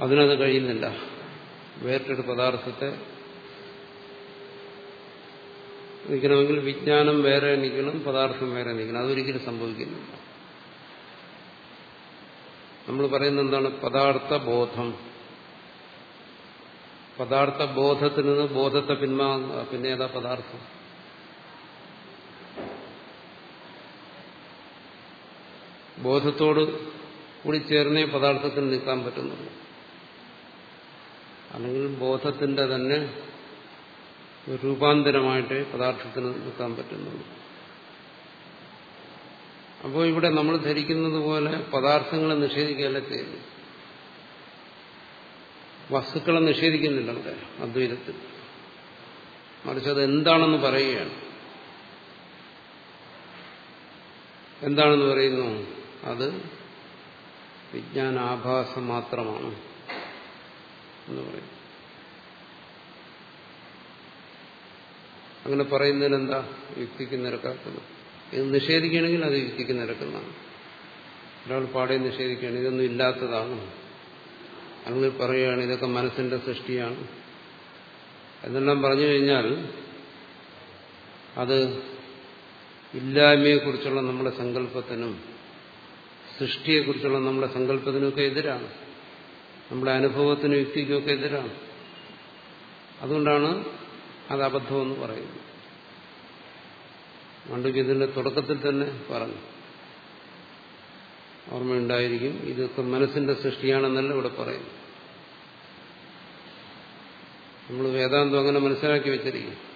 [SPEAKER 1] അതിനത് കഴിയുന്നില്ല. വേറിട്ടൊരു പദാർത്ഥത്തെ നിൽക്കണമെങ്കിൽ വിജ്ഞാനം വേറെ നിൽക്കണം പദാർത്ഥം വേറെ നിൽക്കണം. അതൊരിക്കലും സംഭവിക്കുന്നില്ല നമ്മൾ പറയുന്നത് എന്താണ്? പദാർത്ഥ ബോധം പദാർത്ഥ ബോധത്തിൽ നിന്ന് ബോധത്തെ പിന്മാങ്ങുക പിന്നെ ഏതാ പദാർത്ഥം? ബോധത്തോട് കൂടി ചേർന്നേ പദാർത്ഥത്തിൽ നിൽക്കാൻ പറ്റുന്നുള്ളൂ. അല്ലെങ്കിൽ ബോധത്തിന്റെ തന്നെ രൂപാന്തരമായിട്ട് പദാർത്ഥത്തിന് നിൽക്കാൻ പറ്റുന്നുള്ളൂ. അപ്പോൾ ഇവിടെ നമ്മൾ ധരിക്കുന്നത് പോലെ പദാർത്ഥങ്ങളെ നിഷേധിക്കുകയല്ല ചെയ്യുന്നു വസ്തുക്കളെ നിഷേധിക്കുന്നില്ല അവിടെ അദ്വൈതത്തിൽ. മറിച്ച് അത് എന്താണെന്ന് പറയുകയാണ്. എന്താണെന്ന് പറയുന്നു? അത് വിജ്ഞാനാഭാസം മാത്രമാണ് എന്ന് പറയും. അങ്ങനെ പറയുന്നതിന് എന്താ യുക്തിക്ക് നിരക്കാത്തത്. ഇത് നിഷേധിക്കുകയാണെങ്കിൽ അത് യുക്തിക്ക് നിരക്കുന്നതാണ്. ഒരാൾ പാടെ നിഷേധിക്കുകയാണ്. ഇതൊന്നും ഇല്ലാത്തതാണ്. അല്ലെങ്കിൽ പറയുകയാണ് ഇതൊക്കെ മനസ്സിന്റെ സൃഷ്ടിയാണ്. എന്നെല്ലാം പറഞ്ഞു കഴിഞ്ഞാൽ അത് ഇല്ലായ്മയെക്കുറിച്ചുള്ള നമ്മുടെ സങ്കല്പത്തിനും സൃഷ്ടിയെക്കുറിച്ചുള്ള നമ്മുടെ സങ്കല്പത്തിനുമൊക്കെ എതിരാണ്. നമ്മുടെ അനുഭവത്തിനും യുക്തിക്കുമൊക്കെ എതിരാണ്. അതുകൊണ്ടാണ് അത് അബദ്ധമെന്ന് പറയുന്നത്. പണ്ട് ഇതിന്റെ തുടക്കത്തിൽ തന്നെ പറഞ്ഞു. ഓർമ്മയുണ്ടായിരിക്കും. ഇതൊക്കെ മനസ്സിന്റെ സൃഷ്ടിയാണെന്നല്ല ഇവിടെ പറയുന്നു നമ്മൾ വേദാന്തം അങ്ങനെ മനസ്സിലാക്കി വെച്ചിരിക്കും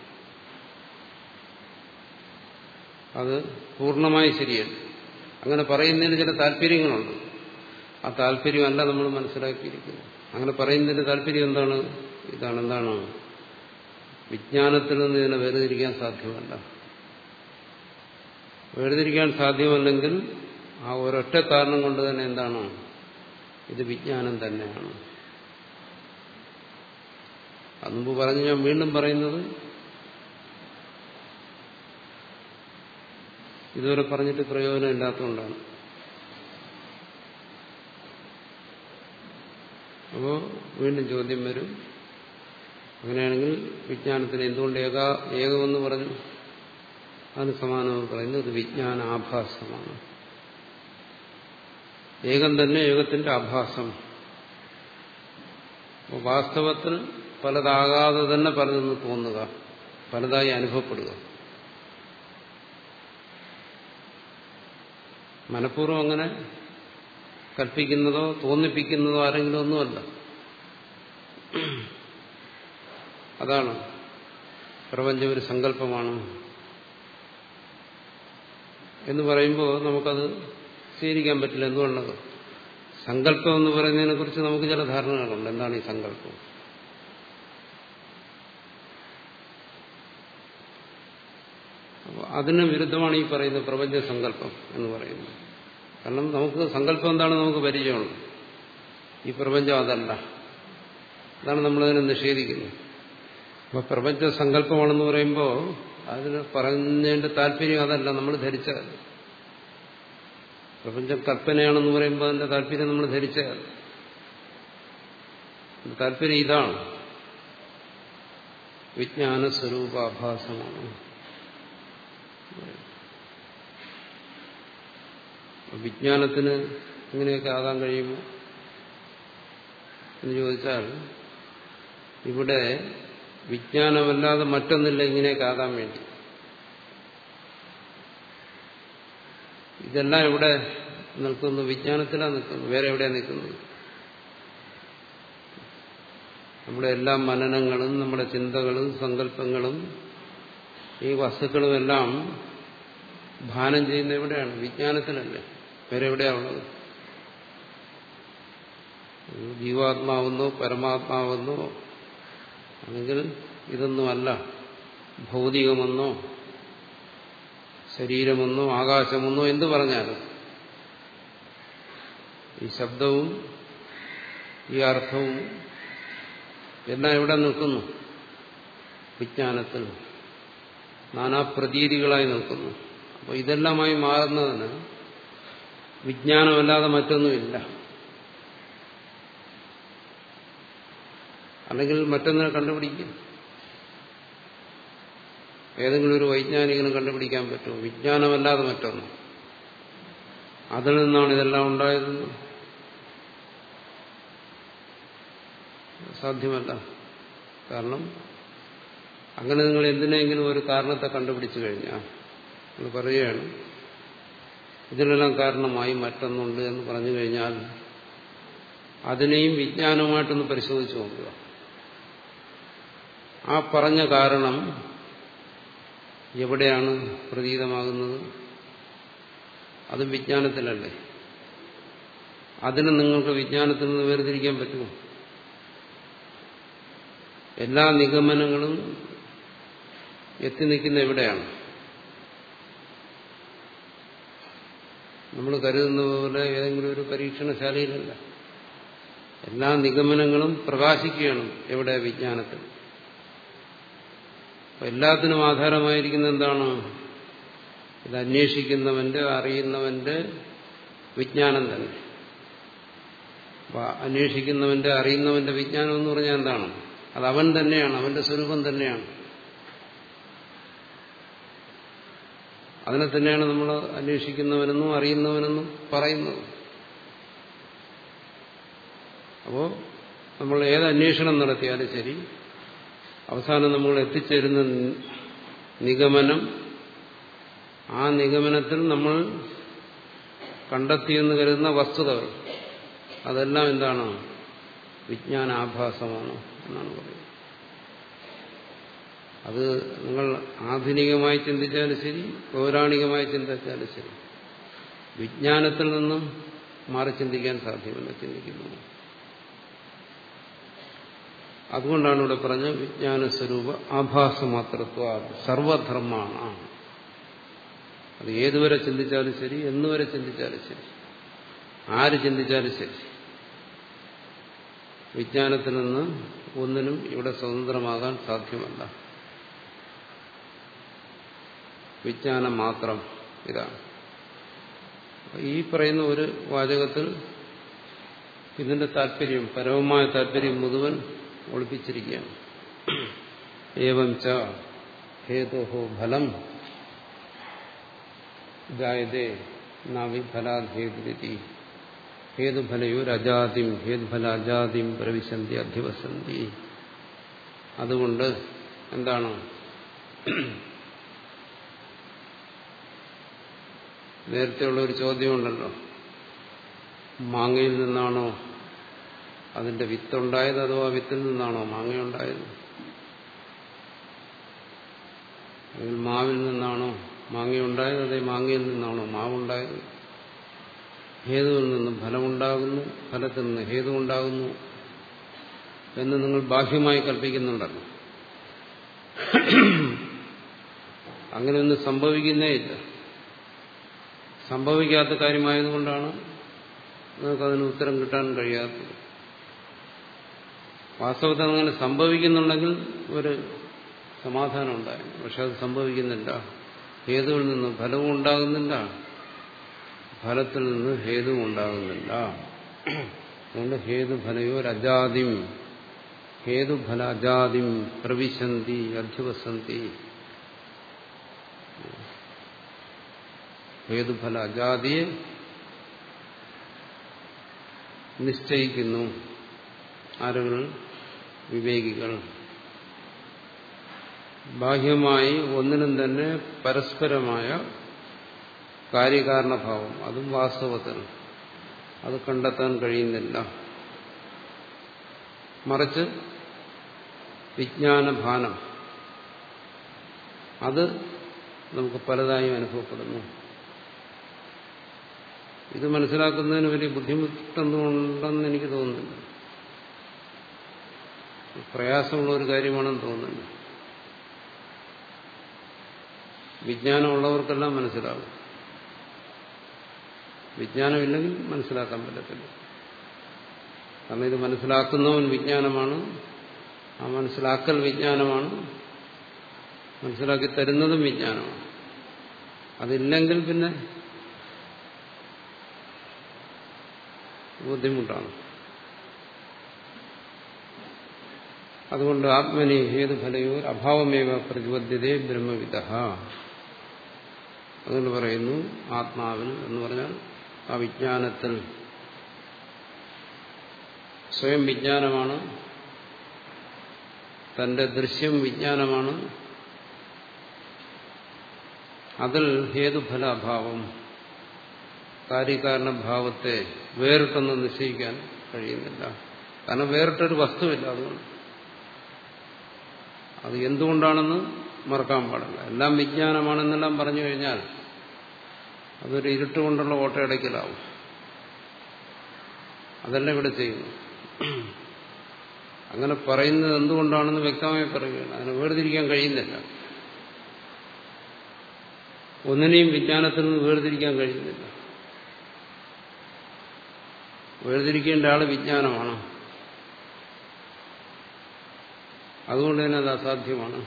[SPEAKER 1] അത് പൂർണമായി ശരിയല്ല. അങ്ങനെ പറയുന്നതിന് ചില താല്പര്യങ്ങളുണ്ട്. ആ താല്പര്യമല്ല നമ്മൾ മനസ്സിലാക്കിയിരിക്കുന്നത്. അങ്ങനെ പറയുന്നതിന്റെ താല്പര്യം എന്താണ്? ഇതാണ് എന്താണ്? വിജ്ഞാനത്തിൽ നിന്ന് ഇതിനെ വേർതിരിക്കാൻ സാധ്യമല്ല. വേർതിരിക്കാൻ സാധ്യമല്ലെങ്കിൽ ആ ഒരൊറ്റ കാരണം കൊണ്ട് തന്നെ എന്താണ്? ഇത് വിജ്ഞാനം തന്നെയാണ്. അതുമ്പ് പറഞ്ഞു ഞാൻ വീണ്ടും പറയുന്നത് ഇതുവരെ പറഞ്ഞിട്ട് പ്രയോജനം ഇല്ലാത്തതുകൊണ്ടാണ് വീണ്ടും ചോദ്യം വരും. അങ്ങനെയാണെങ്കിൽ വിജ്ഞാനത്തിന് എന്തുകൊണ്ട് ഏക ഏകമെന്ന് പറഞ്ഞു? അതിന് സമാനമെന്ന് പറയുന്നത് അത് വിജ്ഞാന ആഭാസമാണ് ഏകം തന്നെ ഏകത്തിന്റെ ആഭാസം വാസ്തവത്തിൽ പലതാകാതെ തന്നെ പലതെന്ന് തോന്നുക പലതായി അനുഭവപ്പെടുക. മനഃപൂർവം അങ്ങനെ കൽപ്പിക്കുന്നതോ തോന്നിപ്പിക്കുന്നതോ ആരെങ്കിലും ഒന്നുമല്ല. അതാണ് പ്രപഞ്ചം ഒരു സങ്കല്പമാണ് എന്ന് പറയുമ്പോൾ നമുക്കത് സ്വീകരിക്കാൻ പറ്റില്ല. എന്തുകൊണ്ടത്? സങ്കല്പം എന്ന് പറയുന്നതിനെ കുറിച്ച് നമുക്ക് ചില ധാരണകളുണ്ട്. എന്താണ് ഈ സങ്കല്പം? അതിന് വിരുദ്ധമാണ് ഈ പറയുന്ന പ്രപഞ്ച സങ്കല്പം എന്ന് പറയുന്നത്. കാരണം നമുക്ക് സങ്കല്പം എന്താണ് നമുക്ക് പരിചയമുള്ളത് ഈ പ്രപഞ്ചം അതല്ല. അതാണ് നമ്മളതിനെ നിഷേധിക്കുന്നത്. അപ്പൊ പ്രപഞ്ച സങ്കല്പമാണെന്ന് പറയുമ്പോൾ അതിന് പറഞ്ഞതിന്റെ താല്പര്യം അതല്ല. നമ്മൾ ധരിച്ചതല്ല. പ്രപഞ്ചം കൽപ്പനയാണെന്ന് പറയുമ്പോൾ അതിന്റെ താല്പര്യം നമ്മൾ ധരിച്ചാൽ താല്പര്യം ഇതാണ്. വിജ്ഞാന സ്വരൂപാഭാസമാണ് വിജ്ഞാനത്തിന് ഇങ്ങനെയൊക്കെ ആകാൻ കഴിയുമോ എന്ന് ചോദിച്ചാൽ ഇവിടെ വിജ്ഞാനമല്ലാതെ മറ്റൊന്നില്ല ഇങ്ങനെയൊക്കെ ആകാൻ വേണ്ടി. ഇതെല്ലാം ഇവിടെ നിൽക്കുന്നു വിജ്ഞാനത്തിലാണ് നിൽക്കുന്നത് വേറെ എവിടെയാണ് നിൽക്കുന്നത്? നമ്മുടെ എല്ലാ മനനങ്ങളും നമ്മുടെ ചിന്തകളും സങ്കല്പങ്ങളും ഈ വസ്തുക്കളുമെല്ലാം ഭാനം ചെയ്യുന്ന എവിടെയാണ്? വിജ്ഞാനത്തിലല്ലേ. വേറെ എവിടെയാണുള്ളത് ജീവാത്മാവെന്നോ പരമാത്മാവെന്നോ അല്ലെങ്കിൽ ഇതൊന്നുമല്ല ഭൗതികമെന്നോ ശരീരമെന്നോ ആകാശമെന്നോ എന്തു പറഞ്ഞാലും ഈ ശബ്ദവും ഈ അർത്ഥവും എന്നാ എവിടെ നിൽക്കുന്നു? വിജ്ഞാനത്തിൽ നാനാപ്രതീതികളായി നിൽക്കുന്നു. അപ്പോൾ ഇതെല്ലാമായി മാറുന്നതിന് വിജ്ഞാനമല്ലാതെ മറ്റൊന്നുമില്ല. അല്ലെങ്കിൽ മറ്റൊന്നിനെ കണ്ടുപിടിക്കും. ഏതെങ്കിലും ഒരു വൈജ്ഞാനികന് കണ്ടുപിടിക്കാൻ പറ്റുമോ? വിജ്ഞാനമല്ലാതെ മറ്റൊന്ന്. അതിൽ നിന്നാണ് ഇതെല്ലാം ഉണ്ടായത്. സാധ്യമല്ല. കാരണം അങ്ങനെ നിങ്ങൾ എന്തിനെങ്കിലും ഒരു കാരണത്തെ കണ്ടുപിടിച്ചു കഴിഞ്ഞാൽ നിങ്ങൾ പറയുകയാണ് ഇതിനെല്ലാം കാരണമായി മറ്റൊന്നുണ്ട് എന്ന് പറഞ്ഞു കഴിഞ്ഞാൽ അതിനെയും വിജ്ഞാനവുമായിട്ടൊന്ന് പരിശോധിച്ചു നോക്കുക. ആ പറഞ്ഞ കാരണം എവിടെയാണ് പ്രതീതമാകുന്നത്? അത് വിജ്ഞാനത്തിലല്ലേ? അതിന് നിങ്ങൾക്ക് വിജ്ഞാനത്തിൽ നിന്ന് വേർതിരിക്കാൻ പറ്റുമോ? എല്ലാ നിഗമനങ്ങളും എത്തി നിൽക്കുന്ന എവിടെയാണ്? നമ്മൾ കരുതുന്ന പോലെ ഏതെങ്കിലും ഒരു പരീക്ഷണശാലയിലല്ല. എല്ലാ നിഗമനങ്ങളും പ്രകാശിക്കുകയാണ് എവിടെ? വിജ്ഞാനത്തിൽ. എല്ലാത്തിനും ആധാരമായിരിക്കുന്ന എന്താണ്? ഇത് അന്വേഷിക്കുന്നവന്റെ അറിയുന്നവന്റെ വിജ്ഞാനം തന്നെ. അന്വേഷിക്കുന്നവന്റെ അറിയുന്നവന്റെ വിജ്ഞാനം എന്ന് പറഞ്ഞാൽ എന്താണ്? അത് അവൻ തന്നെയാണ് അവന്റെ സ്വരൂപം തന്നെയാണ്. അതിനെ തന്നെയാണ് നമ്മൾ അന്വേഷിക്കുന്നവനെന്നും അറിയുന്നവനെന്നും പറയുന്നത്. അപ്പോ നമ്മൾ ഏത് അന്വേഷണം നടത്തിയാലും ശരി അവസാനം നമ്മൾ എത്തിച്ചേരുന്ന നിഗമനം ആ നിഗമനത്തിൽ നമ്മൾ കണ്ടെത്തിയെന്ന് കരുതുന്ന വസ്തുതകൾ. അതെല്ലാം എന്താണ്? വിജ്ഞാനാഭാസമാണ് എന്നാണ് പറയുന്നത്. അത് നിങ്ങൾ ആധുനികമായി ചിന്തിച്ചാലും ശരി പൗരാണികമായി ചിന്തിച്ചാലും ശരി. വിജ്ഞാനത്തിൽ നിന്നും മാറി ചിന്തിക്കാൻ സാധ്യമല്ല ചിന്തിക്കുന്നു അതുകൊണ്ടാണ് ഇവിടെ പറഞ്ഞ വിജ്ഞാന സ്വരൂപ ആഭാസമാത്രത്വ സർവധർമ്മമാണ് അത് ഏതുവരെ ചിന്തിച്ചാലും ശരി എന്നുവരെ ചിന്തിച്ചാലും ശരി. ആര് ചിന്തിച്ചാലും ശരി. വിജ്ഞാനത്തിൽ നിന്ന് ഒന്നിനും ഇവിടെ സ്വതന്ത്രമാകാൻ സാധ്യമല്ല. വിജ്ഞാനം മാത്രം ഇതാണ്. ഈ പറയുന്ന ഒരു വാചകത്തിൽ ഇതിന്റെ താല്പര്യം പരമമായ താല്പര്യം മുഴുവൻ ഒളിപ്പിച്ചിരിക്കുകയാണ്. ഏവം ച ഹേതുഹോ ഫലം. ജായതേ നാവിഫലാധേതി ഹേതുഫലയോരജാതിം ഹേതുഫല അജാതിം പ്രവിശന്തി അധിവസന്തി. അതുകൊണ്ട് എന്താണ്? നേരത്തെയുള്ള ഒരു ചോദ്യമുണ്ടല്ലോ. മാങ്ങയിൽ നിന്നാണോ അതിന്റെ വിത്തുണ്ടായത് ആ വിത്തിൽ നിന്നാണോ മാങ്ങയുണ്ടായത്? അല്ലെങ്കിൽ മാവിൽ നിന്നാണോ മാങ്ങയുണ്ടായത് അതേ മാങ്ങയിൽ നിന്നാണോ മാവുണ്ടായത്? ഹേതുവിൽ നിന്നും ഫലമുണ്ടാകുന്നു ഫലത്തിൽ നിന്ന് ഹേതു ഉണ്ടാകുന്നു എന്ന് നിങ്ങൾ ബാഹ്യമായി കൽപ്പിക്കുന്നുണ്ടല്ലോ. അങ്ങനെയൊന്നും സംഭവിക്കുന്നേ ഇല്ല. സംഭവിക്കാത്ത കാര്യമായതുകൊണ്ടാണ് നിങ്ങൾക്കതിന് ഉത്തരം കിട്ടാൻ കഴിയാത്തത്. വാസ്തവത്തിൽ അങ്ങനെ സംഭവിക്കുന്നുണ്ടെങ്കിൽ ഒരു സമാധാനം ഉണ്ടായിരുന്നു. പക്ഷെ അത് സംഭവിക്കുന്നില്ല. ഹേതുവിൽ നിന്ന് ഫലവും ഉണ്ടാകുന്നില്ല. ഫലത്തിൽ നിന്ന് ഹേതുവും ഉണ്ടാകുന്നില്ല. അതുകൊണ്ട് ഹേതുഫലയോ രജാതിം. ഹേതുഫല അജാതിം പ്രവിശന്തി അധ്യവസന്തി ഹേതുഫല അജാതിയെ നിശ്ചയിക്കുന്നു. ആരുകൾ വിവേകികൾ. ബാഹ്യമായി ഒന്നിനും തന്നെ പരസ്പരമായ കാര്യകാരണഭാവം അതും വാസ്തവത്തിൽ അത് കണ്ടെത്താൻ കഴിയുന്നില്ല. മറിച്ച് വിജ്ഞാനഭാനം. അത് നമുക്ക് പലതായും അനുഭവപ്പെടുന്നു. ഇത് മനസ്സിലാക്കുന്നതിന് വലിയ ബുദ്ധിമുട്ടൊന്നും ഉണ്ടെന്ന് എനിക്ക് തോന്നുന്നില്ല. പ്രയാസമുള്ള ഒരു കാര്യമാണെന്ന് തോന്നുന്നു വിജ്ഞാനമുള്ളവർക്കെല്ലാം മനസ്സിലാകും. വിജ്ഞാനമില്ലെങ്കിൽ മനസ്സിലാക്കാൻ പറ്റത്തില്ല. കാരണം ഇത് മനസ്സിലാക്കുന്നവൻ വിജ്ഞാനമാണ് ആ മനസ്സിലാക്കൽ വിജ്ഞാനമാണ് മനസ്സിലാക്കി തരുന്നതും വിജ്ഞാനമാണ്. അതില്ലെങ്കിൽ പിന്നെ ബുദ്ധിമുട്ടാണ്. അതുകൊണ്ട് ആത്മനി ഹേതു ഫലയോ അഭാവമേവ പ്രതിബദ്ധ്യതേ ബ്രഹ്മവിദ അതുകൊണ്ട് പറയുന്നു ആത്മാവിൽ എന്ന് പറഞ്ഞാൽ ആ വിജ്ഞാനത്തിൽ സ്വയം വിജ്ഞാനമാണ് തന്റെ ദൃശ്യം വിജ്ഞാനമാണ് അതിൽ ഹേതുഫലാഭാവം കാര്യകാരണഭാവത്തെ വേറിട്ടൊന്ന് നിശ്ചയിക്കാൻ കഴിയുന്നില്ല. കാരണം വേറിട്ടൊരു വസ്തുവില്ല അതുകൊണ്ട്. അത് എന്തുകൊണ്ടാണെന്ന് മറക്കാൻ പാടില്ല. എല്ലാം വിജ്ഞാനമാണെന്നെല്ലാം പറഞ്ഞു കഴിഞ്ഞാൽ അതൊരു ഇരുട്ടുകൊണ്ടുള്ള ഓട്ടയടയ്ക്കലാവും. അതല്ല ഇവിടെ ചെയ്യുന്നു അങ്ങനെ പറയുന്നത് എന്തുകൊണ്ടാണെന്ന് വ്യക്തമായി പറയുകയാണ്. അതിനെ വേർതിരിക്കാൻ കഴിയുന്നില്ല. ഒന്നിനെയും വിജ്ഞാനത്തിൽ നിന്ന് വേർതിരിക്കാൻ കഴിയുന്നില്ല. വേർതിരിക്കേണ്ട ആൾ വിജ്ഞാനമാണ്. അതുകൊണ്ട് തന്നെ അത് അസാധ്യമാണ്.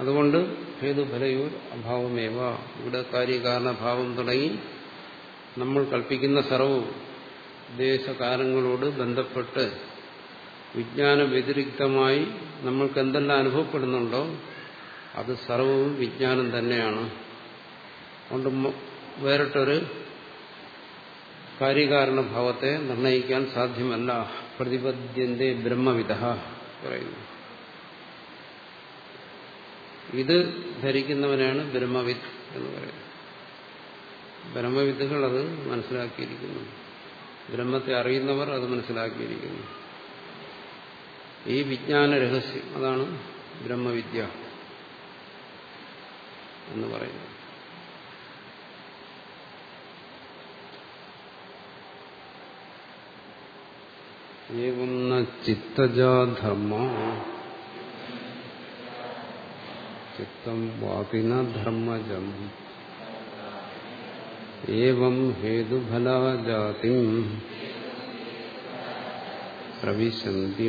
[SPEAKER 1] അതുകൊണ്ട് ഹേതുഫലയൂർ അഭാവമേവ. ഇവിടെ കാര്യകാരണഭാവം തുടങ്ങി നമ്മൾ കൽപ്പിക്കുന്ന സർവവും ദേശകാലങ്ങളോട് ബന്ധപ്പെട്ട് വിജ്ഞാന വ്യതിരിക്തമായി നമ്മൾക്ക് എന്തെല്ലാം അനുഭവപ്പെടുന്നുണ്ടോ അത് സർവവും വിജ്ഞാനം തന്നെയാണ്. അതുകൊണ്ട് വേറിട്ടൊരു കാര്യകാരണഭാവത്തെ നിർണയിക്കാൻ സാധ്യമല്ല. പ്രതിപദ്യന്റെ ബ്രഹ്മവിധ പറയുന്നു. ഇത് ധരിക്കുന്നവനാണ് ബ്രഹ്മവിദ് എന്ന് പറയുന്നത്. ബ്രഹ്മവിത്തുകൾ അത് മനസ്സിലാക്കിയിരിക്കുന്നു. ബ്രഹ്മത്തെ അറിയുന്നവർ അത് മനസ്സിലാക്കിയിരിക്കുന്നു. ഈ വിജ്ഞാന രഹസ്യം അതാണ് ബ്രഹ്മവിദ്യ എന്ന് പറയുന്നത്. ഏവം ന ചിത്തജാധർമ്മ ചിത്തം വാപി ന ധർമ്മജം ഏവം ഹേതുഫലാജാതി പ്രവിശന്തി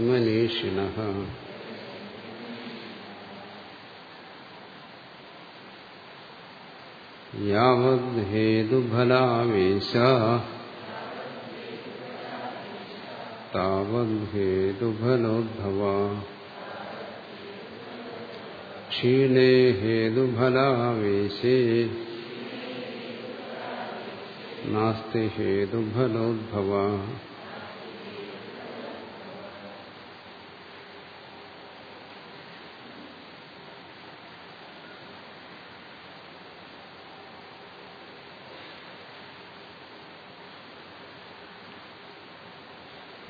[SPEAKER 1] മനീഷിണ യാവദ്ഹേതുഫലാവേശ താവദ്ഹേതുഫലോദ്ഭവ ക്ഷീണേ ഹേതുഫലാവേശേ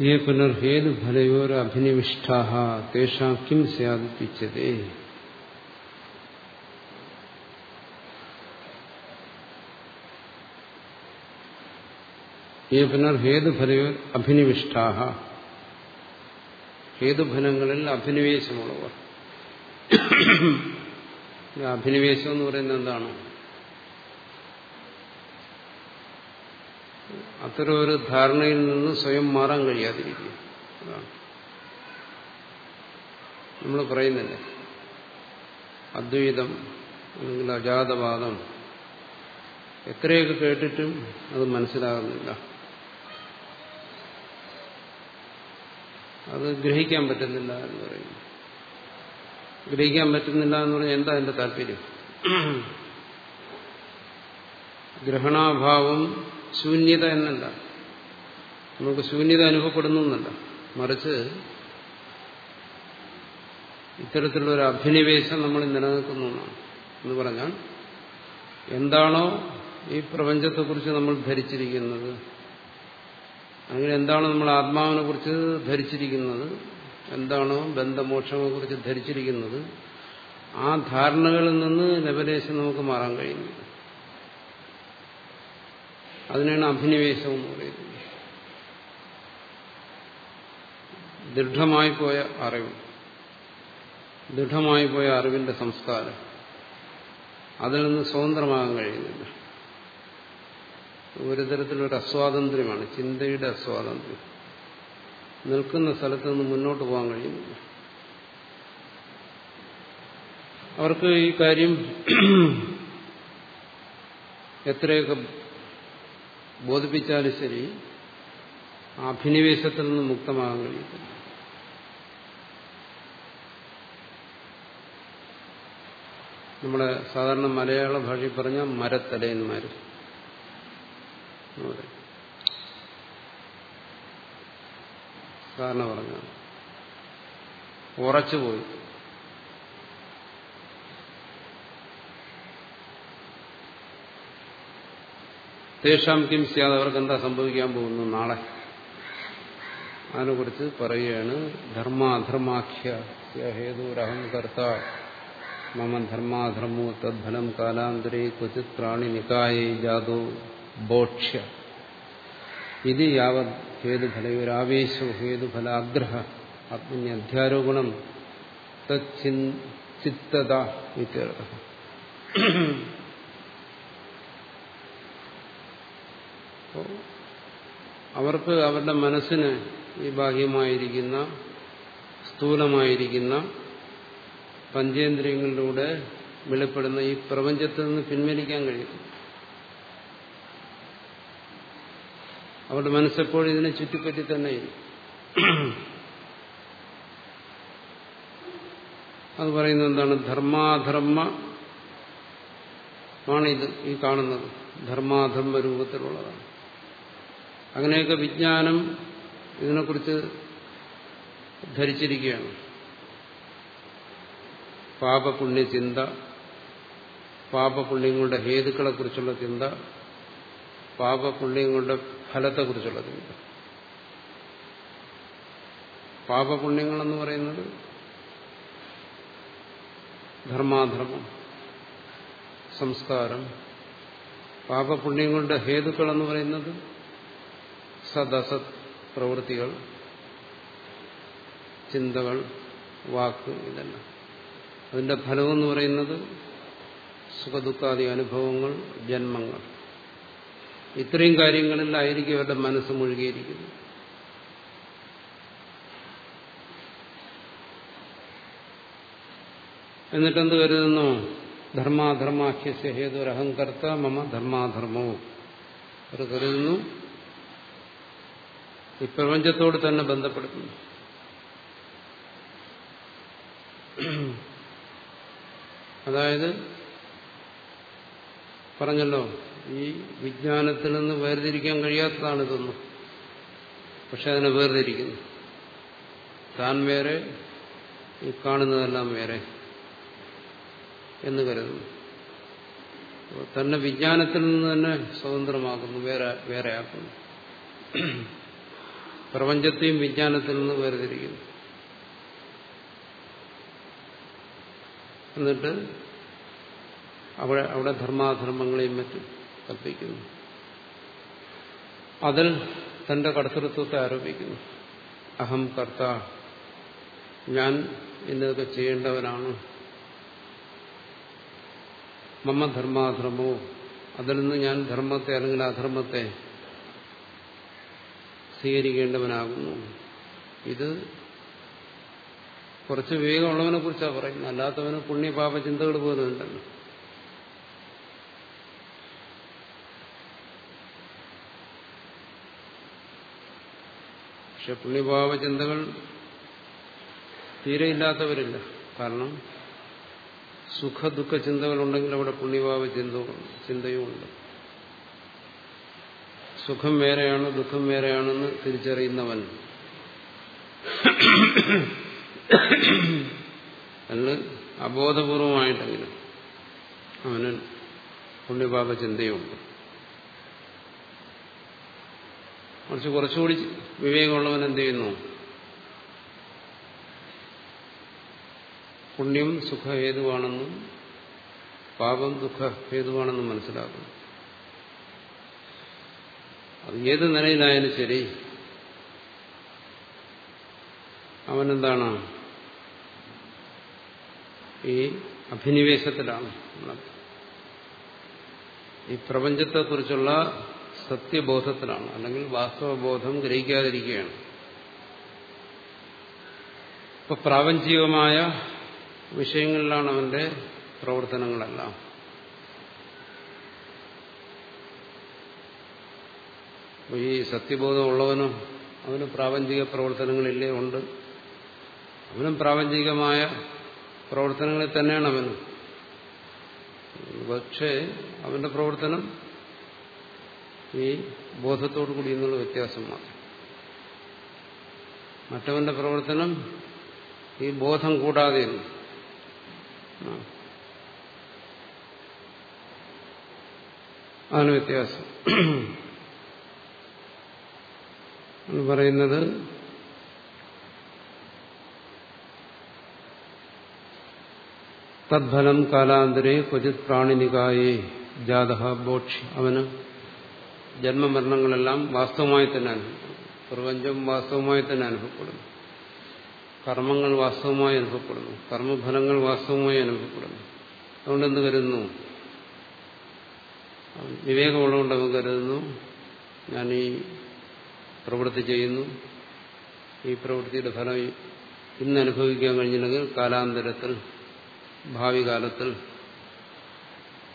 [SPEAKER 1] ഏ പുനർഹേതു ഫലയോർ അഭിനിവിഷ്ടാഹ തേഷാ കിം സ്യാദിപ്പിച്ചതേ ഏ പുനർഹേതുഫലയോർ അഭിനിവിഷ്ടാഹ ഹേതുഫലങ്ങളിൽ അഭിനിവേശമുള്ളവർ. (coughs) അഭിനിവേശം എന്ന് പറയുന്നത് എന്താണ്? അത്തരം ഒരു ധാരണയിൽ നിന്ന് സ്വയം മാറാൻ കഴിയാതിരിക്കുക നമ്മൾ പറയുന്നില്ലേ? അദ്വൈതം അല്ലെങ്കിൽ അജാതവാദം എത്രയൊക്കെ കേട്ടിട്ടും അത് മനസ്സിലാകുന്നില്ല. അത് ഗ്രഹിക്കാൻ പറ്റുന്നില്ല എന്ന് പറയുന്നു ഗ്രഹിക്കാൻ പറ്റുന്നില്ല എന്ന് പറഞ്ഞാൽ എന്താ എന്റെ താല്പര്യം? ഗ്രഹണാഭാവം ശൂന്യത എന്നല്ല. നമുക്ക് ശൂന്യത അനുഭവപ്പെടുന്നു എന്നല്ല. മറിച്ച് ഇത്തരത്തിലുള്ള ഒരു അഭിനിവേശം നമ്മൾ നിലനിൽക്കുന്നു എന്ന് പറഞ്ഞാൽ എന്താണോ ഈ പ്രപഞ്ചത്തെക്കുറിച്ച് നമ്മൾ ധരിച്ചിരിക്കുന്നത് അങ്ങനെ എന്താണോ നമ്മൾ ആത്മാവിനെ കുറിച്ച് ധരിച്ചിരിക്കുന്നത് എന്താണോ ബന്ധമോക്ഷങ്ങളെ കുറിച്ച് ധരിച്ചിരിക്കുന്നത് ആ ധാരണകളിൽ നിന്ന് ലബലേശം നമുക്ക് മാറാൻ കഴിയുന്നത് അതിനാണ് അഭിനിവേശം എന്ന് പറയുന്നത്. ദൃഢമായി പോയ അറിവ്. ദൃഢമായി പോയ അറിവിന്റെ സംസ്കാരം. അതിൽ നിന്ന് സ്വതന്ത്രമാകാൻ കഴിയുന്നില്ല. ഒരു തരത്തിലൊരു അസ്വാതന്ത്ര്യമാണ് ചിന്തയുടെ അസ്വാതന്ത്ര്യം. നിൽക്കുന്ന സ്ഥലത്ത് നിന്ന് മുന്നോട്ട് പോകാൻ കഴിയുന്നില്ല. അവർക്ക് ഈ കാര്യം എത്രയൊക്കെ ബോധിപ്പിച്ചാലും ശരി അഭിനിവേശത്തിൽ നിന്ന് മുക്തമാകാൻ കഴിയത്തില്ല നമ്മുടെ സാധാരണ മലയാള ഭാഷയിൽ പറഞ്ഞ മരത്തലയന്മാർ സാധാരണ പറഞ്ഞ ഉറച്ചുപോയി. തേഷാം കിം സ്യാദ് അവർക്ക് എന്താ സംഭവിക്കാൻ പോകുന്നു നാളെ? അതിനെക്കുറിച്ച് പറയുകയാണ് ധർമാധർമാഖ്യ ഹേതുരഹം കർത്ത മമ ധർമാധർമ്മോ തദ്ഫലം കാലാന്തരേ ക്വചിത് പ്രാണി നികായേ ജാതോ ബോക്ഷ്യ ഇത് യാവത് ഹേതുഫലയൊരാവേശോ ഹേതുഫലാഗ്രഹ ആത്മന്യധ്യാരോഗുണം തച്ചിത്തത ഇത്യർത്ഥ അവർക്ക് അവരുടെ മനസ്സിന് ഈ ബാഹ്യമായിരിക്കുന്ന സ്ഥൂലമായിരിക്കുന്ന പഞ്ചേന്ദ്രിയങ്ങളിലൂടെ വെളിപ്പെടുന്ന ഈ പ്രപഞ്ചത്തിൽ നിന്ന് പിൻവലിക്കാൻ കഴിയും. അവരുടെ മനസ്സെപ്പോഴും ഇതിനെ ചുറ്റിപ്പറ്റി തന്നെ അത് പറയുന്നത് എന്താണ്? ധർമാധർമ്മ ആണ് ഇത് ഈ കാണുന്നത്. ധർമാധർമ്മ രൂപത്തിലുള്ളതാണ്. അങ്ങനെയൊക്കെ വിജ്ഞാനം ഇതിനെക്കുറിച്ച് ധരിച്ചിരിക്കുകയാണ്. പാപപുണ്യ ചിന്ത പാപപുണ്യങ്ങളുടെ ഹേതുക്കളെക്കുറിച്ചുള്ള ചിന്ത പാപപുണ്യങ്ങളുടെ ഫലത്തെക്കുറിച്ചുള്ള ചിന്ത. പാപപുണ്യങ്ങളെന്ന് പറയുന്നത് ധർമാധർമ്മം സംസ്കാരം. പാപപുണ്യങ്ങളുടെ ഹേതുക്കളെന്ന് പറയുന്നത് സദസത് പ്രവൃത്തികൾ ചിന്തകൾ വാക്ക് ഇതെല്ലാം. അതിന്റെ ഫലമെന്ന് പറയുന്നത് സുഖദുഃഖാദി അനുഭവങ്ങൾ ജന്മങ്ങൾ. ഇത്രയും കാര്യങ്ങളിലായിരിക്കും അവരുടെ മനസ്സ് മുഴുകിയിരിക്കുന്നത്. എന്നിട്ടെന്ത് കരുതുന്നു? ധർമാധർമാഖ്യസ്യ ഹേതുരഹങ്കർത്ത മമ ധർമാധർമ്മവും അവർ കരുതുന്നു ഈ പ്രപഞ്ചത്തോട് തന്നെ ബന്ധപ്പെടുത്തുന്നു. അതായത് പറഞ്ഞല്ലോ ഈ വിജ്ഞാനത്തിൽ നിന്ന് വേർതിരിക്കാൻ കഴിയാത്തതാണ് ഇതൊന്നും. പക്ഷെ അതിനെ വേർതിരിക്കുന്നു. താൻ വേറെ ഈ കാണുന്നതെല്ലാം വേറെ എന്ന് കരുതുന്നു. തന്നെ വിജ്ഞാനത്തിൽ നിന്ന് തന്നെ സ്വതന്ത്രമാക്കുന്നു വേറെ വേറെയാക്കുന്നു പ്രപഞ്ചത്തെയും വിജ്ഞാനത്തിൽ നിന്ന് വേർതിരിക്കുന്നു. എന്നിട്ട് അവിടെ അവിടെ ധർമാധർമ്മങ്ങളെയും മറ്റും കൽപ്പിക്കുന്നു. അതിൽ തന്റെ കർത്തൃത്വത്തെ ആരോപിക്കുന്നു. അഹം കർത്ത ഞാൻ ഇന്നതൊക്കെ ചെയ്യേണ്ടവനാണ്. മമ്മ ധർമാധർമ്മോ അതിൽ നിന്ന് ഞാൻ ധർമ്മത്തെ അല്ലെങ്കിൽ അധർമ്മത്തെ സ്വീകരിക്കേണ്ടവനാകുന്നു ഇത് കുറച്ച് വിവേകമുള്ളവനെ കുറിച്ചാണ് പറയുന്നത്. അല്ലാത്തവന് പുണ്യപാപ ചിന്തകൾ പോലും ഉണ്ടല്ലോ പക്ഷെ പുണ്യപാപ ചിന്തകൾ തീരെ ഇല്ലാത്തവരില്ല കാരണം സുഖ ദുഃഖ ചിന്തകളുണ്ടെങ്കിൽ അവിടെ പുണ്യപാപ ചിന്തയും ചിന്തയുമുണ്ട്. സുഖം വേറെയാണ് ദുഃഖം വേറെയാണെന്ന് തിരിച്ചറിയുന്നവൻ. അല്ല അബോധപൂർവമായിട്ടെങ്കിലും അവന് പുണ്യപാപ ചിന്തയുണ്ട്. കുറച്ച് കുറച്ചുകൂടി വിവേകമുള്ളവൻ എന്ത് ചെയ്യുന്നു? പുണ്യം സുഖഹേതുവാണെന്നും പാപം ദുഃഖഹേതുവാണെന്നും മനസ്സിലാക്കുന്നു. അത് ഏത് നിലയിലായാലും ശരി. അവനെന്താണ്? ഈ അഭിനിവേശത്തിലാണ്. ഈ പ്രപഞ്ചത്തെക്കുറിച്ചുള്ള സത്യബോധത്തിലാണ്. അല്ലെങ്കിൽ വാസ്തവബോധം ഗ്രഹിക്കാതിരിക്കുകയാണ്. ഇപ്പൊ പ്രാപഞ്ചികമായ വിഷയങ്ങളിലാണ് അവന്റെ പ്രവർത്തനങ്ങളെല്ലാം. ഈ സത്യബോധം ഉള്ളവനും അവന് പ്രാപഞ്ചിക പ്രവർത്തനങ്ങളില്ലേ ഉണ്ട്. അവനും പ്രാപഞ്ചികമായ പ്രവർത്തനങ്ങളിൽ തന്നെയാണ് അവനും. പക്ഷേ അവന്റെ പ്രവർത്തനം ഈ ബോധത്തോടു കൂടി എന്നുള്ള വ്യത്യാസം മാത്രം. മറ്റവന്റെ പ്രവർത്തനം ഈ ബോധം കൂടാതെ ആണ് വ്യത്യാസം. എന്ന് പറയുന്നത് തദ്ഫലം കാലാന്തരെ ക്വചിത് പ്രാണിനികായേ ജാതഹ ബോക്ഷി. അവന് ജന്മമരണങ്ങളെല്ലാം വാസ്തവമായി തന്നെ അനുഭവപ്പെടും. പ്രപഞ്ചം വാസ്തവമായി തന്നെ അനുഭവപ്പെടുന്നു. കർമ്മങ്ങൾ വാസ്തവമായി അനുഭവപ്പെടുന്നു. കർമ്മഫലങ്ങൾ വാസ്തവമായി അനുഭവപ്പെടുന്നു. അതുകൊണ്ട് എന്ത് കരുതുന്നു? വിവേകമുള്ളതുകൊണ്ട് അവൻ കരുതുന്നു ഞാൻ ഈ പ്രവൃത്തി ചെയ്യുന്നു. ഈ പ്രവൃത്തിയുടെ ഫലം ഇന്ന് അനുഭവിക്കാൻ കഴിഞ്ഞില്ലെങ്കിൽ കാലാന്തരത്തിൽ ഭാവി കാലത്തിൽ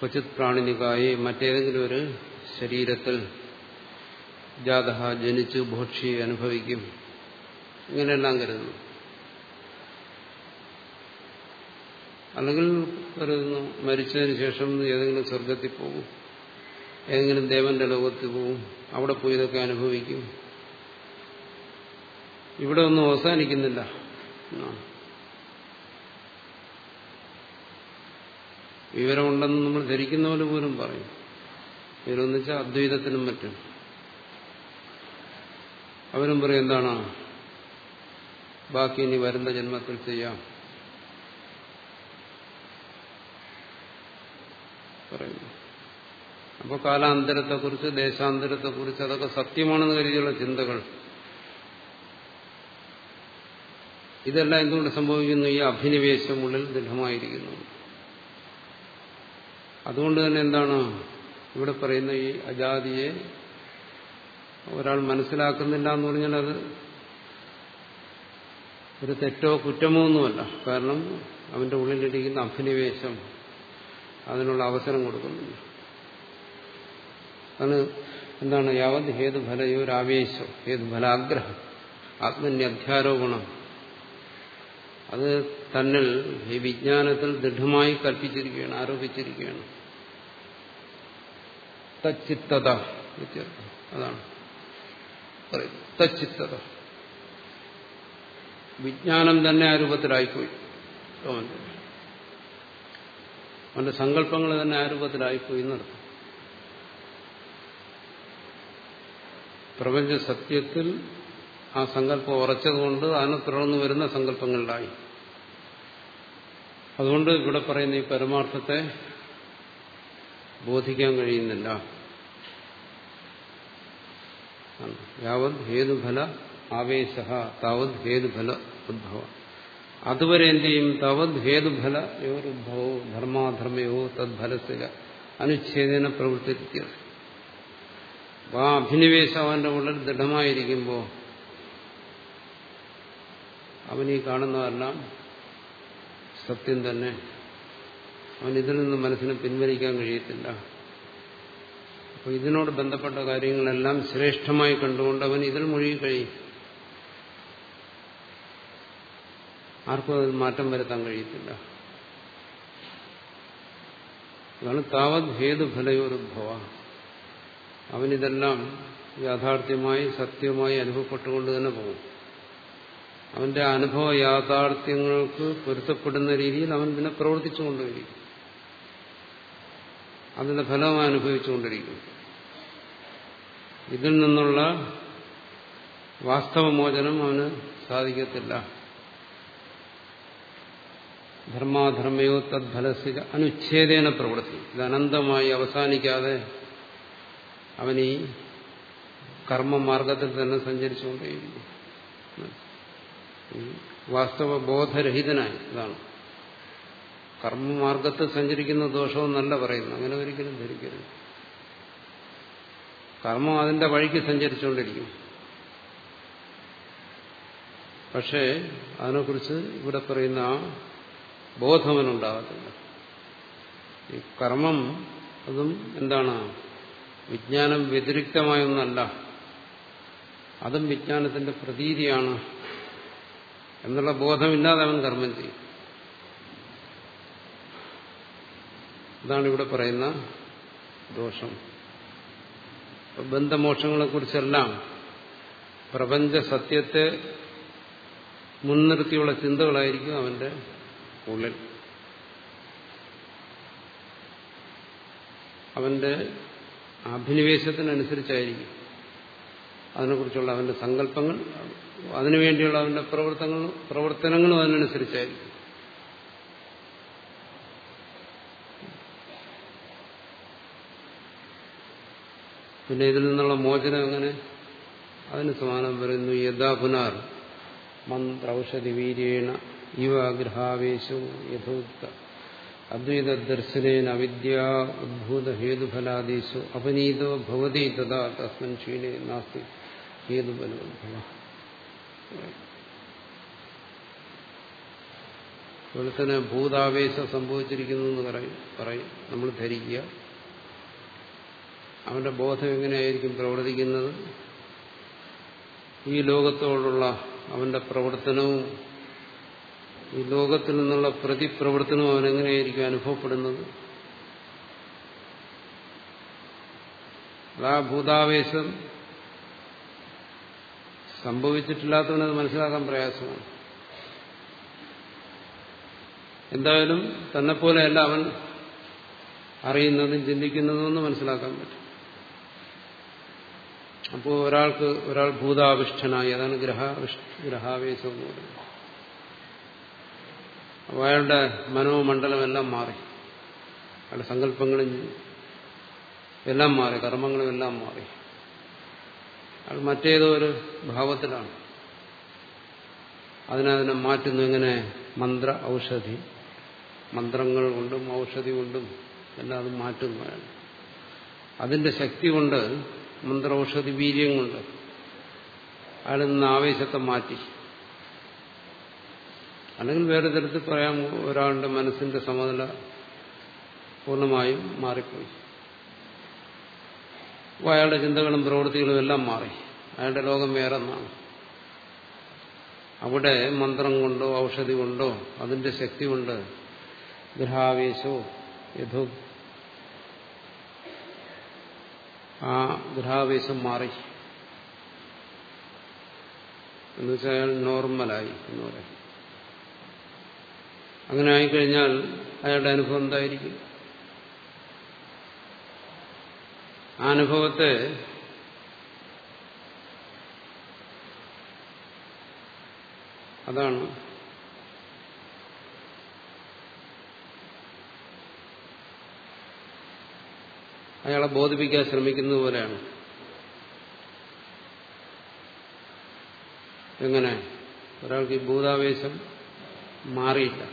[SPEAKER 1] ക്വചിത് പ്രാണിനികായി മറ്റേതെങ്കിലും ഒരു ശരീരത്തിൽ ജാത ജനിച്ചു ഭോക്ഷി അനുഭവിക്കും. ഇങ്ങനെയെല്ലാം കരുതുന്നു. അല്ലെങ്കിൽ കരുതുന്നു മരിച്ചതിന് ശേഷം ഏതെങ്കിലും സ്വർഗത്തിൽ പോകും. ഏതെങ്കിലും ദേവന്റെ ലോകത്തിൽ പോകും. അവിടെ പോയി ഇതൊക്കെ അനുഭവിക്കും. ഇവിടെ ഒന്നും അവസാനിക്കുന്നില്ല. വിവരമുണ്ടെന്ന് നമ്മൾ ധരിക്കുന്ന പോലെ പോലും പറയും. വിവരമെന്ന് വെച്ചാൽ അദ്വൈതത്തിനും മറ്റും അവരും പറയും എന്താണ്? ബാക്കി ഇനി വരുന്ന ജന്മത്തിൽ ചെയ്യാം. പറയുന്നു. അപ്പോൾ കാലാന്തരത്തെക്കുറിച്ച് ദേശാന്തരത്തെക്കുറിച്ച് അതൊക്കെ സത്യമാണെന്ന് കരുതിയുള്ള ചിന്തകൾ ഇതെല്ലാം എന്തുകൊണ്ട് സംഭവിക്കുന്നു? ഈ അഭിനിവേശം ഉള്ളിൽ ദൃഢമായിരിക്കുന്നു. അതുകൊണ്ട് തന്നെ എന്താണ്? ഇവിടെ പറയുന്ന ഈ അജാതിയെ ഒരാൾ മനസ്സിലാക്കുന്നില്ല എന്ന് പറഞ്ഞാൽ അത് ഒരു തെറ്റോ കുറ്റമോ ഒന്നുമല്ല. കാരണം അവന്റെ ഉള്ളിലിരിക്കുന്ന അഭിനിവേശം അതിനുള്ള അവസരം കൊടുക്കുന്നുണ്ട് അത് എന്താണ്? യാവത് ഹേതു ഹേതുഫലാഗ്രഹം ഹേതു ഫലാഗ്രഹം ആത്മന്യധ്യാരോപണം അത് തന്നിൽ ഈ വിജ്ഞാനത്തിൽ ദൃഢമായി കൽപ്പിച്ചിരിക്കുകയാണ് ആരോപിച്ചിരിക്കുകയാണ്. തച്ചിത്തത അതാണ്. തച്ചിത്തത. വിജ്ഞാനം തന്നെ ആ രൂപത്തിലായിപ്പോയി. അവന്റെ അവന്റെ സങ്കല്പങ്ങൾ തന്നെ ആ രൂപത്തിലായിപ്പോയി എന്നർത്ഥം. പ്രപഞ്ച സത്യത്തിൽ ആ സങ്കല്പം ഉറച്ചതുകൊണ്ട് അതിനെ തുടർന്ന് വരുന്ന സങ്കല്പങ്ങളിലായി. അതുകൊണ്ട് ഇവിടെ പറയുന്ന ഈ പരമാർത്ഥത്തെ ബോധിക്കാൻ കഴിയുന്നില്ല. യാവത് ഹേതുഫല ആവേശ താവത് ഹേതുഫല ഉദ്ഭവ. അതുവരെ എന്ത് ചെയ്യും? തവത് ഹേതുഫല യോരുദ്ഭവോ ധർമാധർമ്മയോ തദ്ഫലത്തില അനുച്ഛേദന പ്രവൃത്തി ആ അഭിനിവേശം അവന്റെ ഉള്ളിൽ ദൃഢമായിരിക്കുമ്പോൾ അവൻ ഈ കാണുന്നതെല്ലാം സത്യം തന്നെ. അവൻ ഇതിൽ നിന്ന് മനസ്സിനെ പിൻവലിക്കാൻ കഴിയത്തില്ല. അപ്പോൾ ഇതിനോട് ബന്ധപ്പെട്ട കാര്യങ്ങളെല്ലാം ശ്രേഷ്ഠമായി കണ്ടുകൊണ്ട് അവൻ ഇതിൽ മുഴുകി കഴിയും. ആർക്കും അതിൽ മാറ്റം വരുത്താൻ കഴിയത്തില്ല. അതാണ് താവത് ഹേതുഫലയോരുഭവ അവനിതെല്ലാം യാഥാർത്ഥ്യമായി സത്യമായി അനുഭവപ്പെട്ടുകൊണ്ട് തന്നെ പോകും. അവന്റെ അനുഭവ യാഥാർത്ഥ്യങ്ങൾക്ക് പൊരുത്തപ്പെടുന്ന രീതിയിൽ അവൻ പിന്നെ പ്രവർത്തിച്ചുകൊണ്ടിരിക്കും അതിന്റെ ഫലം അനുഭവിച്ചുകൊണ്ടിരിക്കും ഇതിൽ നിന്നുള്ള വാസ്തവമോചനം അവന് സാധിക്കത്തില്ല. ധർമാധർമ്മയോ തദ്ഫലസിക അനുച്ഛേദേന പ്രവൃത്തി. ഇത് അനന്തമായി അവസാനിക്കാതെ അവൻ ഈ കർമ്മമാർഗത്തിൽ തന്നെ സഞ്ചരിച്ചുകൊണ്ടേയിരിക്കും വാസ്തവ ബോധരഹിതനായി ഇതാണ് കർമ്മമാർഗത്തിൽ സഞ്ചരിക്കുന്ന ദോഷമെന്നല്ല പറയുന്നു അങ്ങനെ ഒരിക്കലും ധരിക്കരുത്. കർമ്മം അതിന്റെ വഴിക്ക് സഞ്ചരിച്ചുകൊണ്ടിരിക്കും. പക്ഷേ അതിനെക്കുറിച്ച് ഇവിടെ പറയുന്ന ആ ബോധമനുണ്ടാകത്തില്ല. ഈ കർമ്മം അതും എന്താണ്? വിജ്ഞാനം വ്യതിരിക്തമായൊന്നല്ല. അതും വിജ്ഞാനത്തിന്റെ പ്രതീതിയാണ്. എന്നുള്ള ബോധമില്ലാതെ അവൻ കർമ്മം ചെയ്യും. ഇതാണ് ഇവിടെ പറയുന്ന ദോഷം. ബന്ധമോക്ഷങ്ങളെക്കുറിച്ചെല്ലാം പ്രപഞ്ച സത്യത്തെ മുൻനിർത്തിയുള്ള ചിന്തകളായിരിക്കും അവന്റെ ഉള്ളിൽ. അവന്റെ അഭിനിവേശത്തിനനുസരിച്ചായിരിക്കും അതിനെക്കുറിച്ചുള്ള അവന്റെ സങ്കല്പങ്ങൾ അതിനുവേണ്ടിയുള്ള അവന്റെ പ്രവർത്തനങ്ങളും പ്രവർത്തനങ്ങളും അതിനനുസരിച്ചായിരിക്കും. പിന്നെ ഇതിൽ നിന്നുള്ള മോചനം എങ്ങനെ? അതിന് സമാനം പറയുന്നു യഥാ പുനാർ മന്ത്രൌഷധി വീര്യേണ ഇവ ഗ്രഹാവേശവും യഥോക്ത അദ്വൈത ദർശനേന അവിദ്യ ഉദ്ഭൂത ഹേതുഫലാദീശു അപനീതോ ഭവതി തഥാ തസ്മിൻ ക്ഷീണേ നാസ്തി. അതുപോലെ തന്നെ ഭൂതാവേശം സംഭവിച്ചിരിക്കുന്നു എന്ന് പറയും പറയും. നമ്മൾ ധരിക്കുക. അവന്റെ ബോധം എങ്ങനെയായിരിക്കും പ്രവർത്തിക്കുന്നത്? ഈ ലോകത്തോടുള്ള അവന്റെ പ്രവർത്തനവും ഈ ലോകത്തിൽ നിന്നുള്ള പ്രതിപ്രവർത്തനവും അവനെങ്ങനെയായിരിക്കും അനുഭവപ്പെടുന്നത്? ആ ഭൂതാവേശം സംഭവിച്ചിട്ടില്ലാത്തവനത് മനസ്സിലാക്കാൻ പ്രയാസമാണ്. എന്തായാലും തന്നെപ്പോലെയല്ല അവൻ അറിയുന്നതും ചിന്തിക്കുന്നതും ഒന്ന് മനസ്സിലാക്കാൻ പറ്റും. അപ്പോൾ ഒരാൾക്ക് ഒരാൾ ഭൂതാവിഷ്ഠനായി അതാണ് ഗ്രഹ ഗ്രഹാവേശം എന്ന് അപ്പോൾ അയാളുടെ മനോമണ്ഡലമെല്ലാം മാറി. അയാളുടെ സങ്കല്പങ്ങളും എല്ലാം മാറി കർമ്മങ്ങളും എല്ലാം മാറി. അയാൾ മറ്റേതോ ഒരു ഭാവത്തിലാണ്. അതിനതിനെ മാറ്റുന്നു ഇങ്ങനെ മന്ത്ര ഔഷധി. മന്ത്രങ്ങൾ കൊണ്ടും ഔഷധി കൊണ്ടും എല്ലാം അത് മാറ്റുന്നു അയാൾ അതിന്റെ ശക്തി കൊണ്ട് മന്ത്രൌഷധി വീര്യം കൊണ്ട് അയാൾ നിന്ന് ആവേശത്തെ മാറ്റി. അല്ലെങ്കിൽ വേറെ തരത്തിൽ പറയാം ഒരാളുടെ മനസ്സിന്റെ സമനില പൂർണമായും മാറിപ്പോയി. അപ്പോൾ അയാളുടെ ചിന്തകളും പ്രവൃത്തികളും എല്ലാം മാറി. അയാളുടെ ലോകം വേറെ ഒന്നാണ് അവിടെ മന്ത്രം കൊണ്ടോ ഔഷധി കൊണ്ടോ അതിന്റെ ശക്തി കൊണ്ട് ഗ്രഹാവേശോ യഥോ ആ ഗ്രഹാവേശം മാറി. എന്നുവെച്ചാൽ അയാൾ നോർമലായി എന്ന് പറയാം. അങ്ങനെ ആയിക്കഴിഞ്ഞാൽ അയാളുടെ അനുഭവം എന്തായിരിക്കും? ആ അനുഭവത്തെ അതാണ്. അയാളെ ബോധിപ്പിക്കാൻ ശ്രമിക്കുന്നത് പോലെയാണ്. എങ്ങനെ? ഒരാൾക്ക് ഈ ഭൂതാവേശം മാറിയില്ല.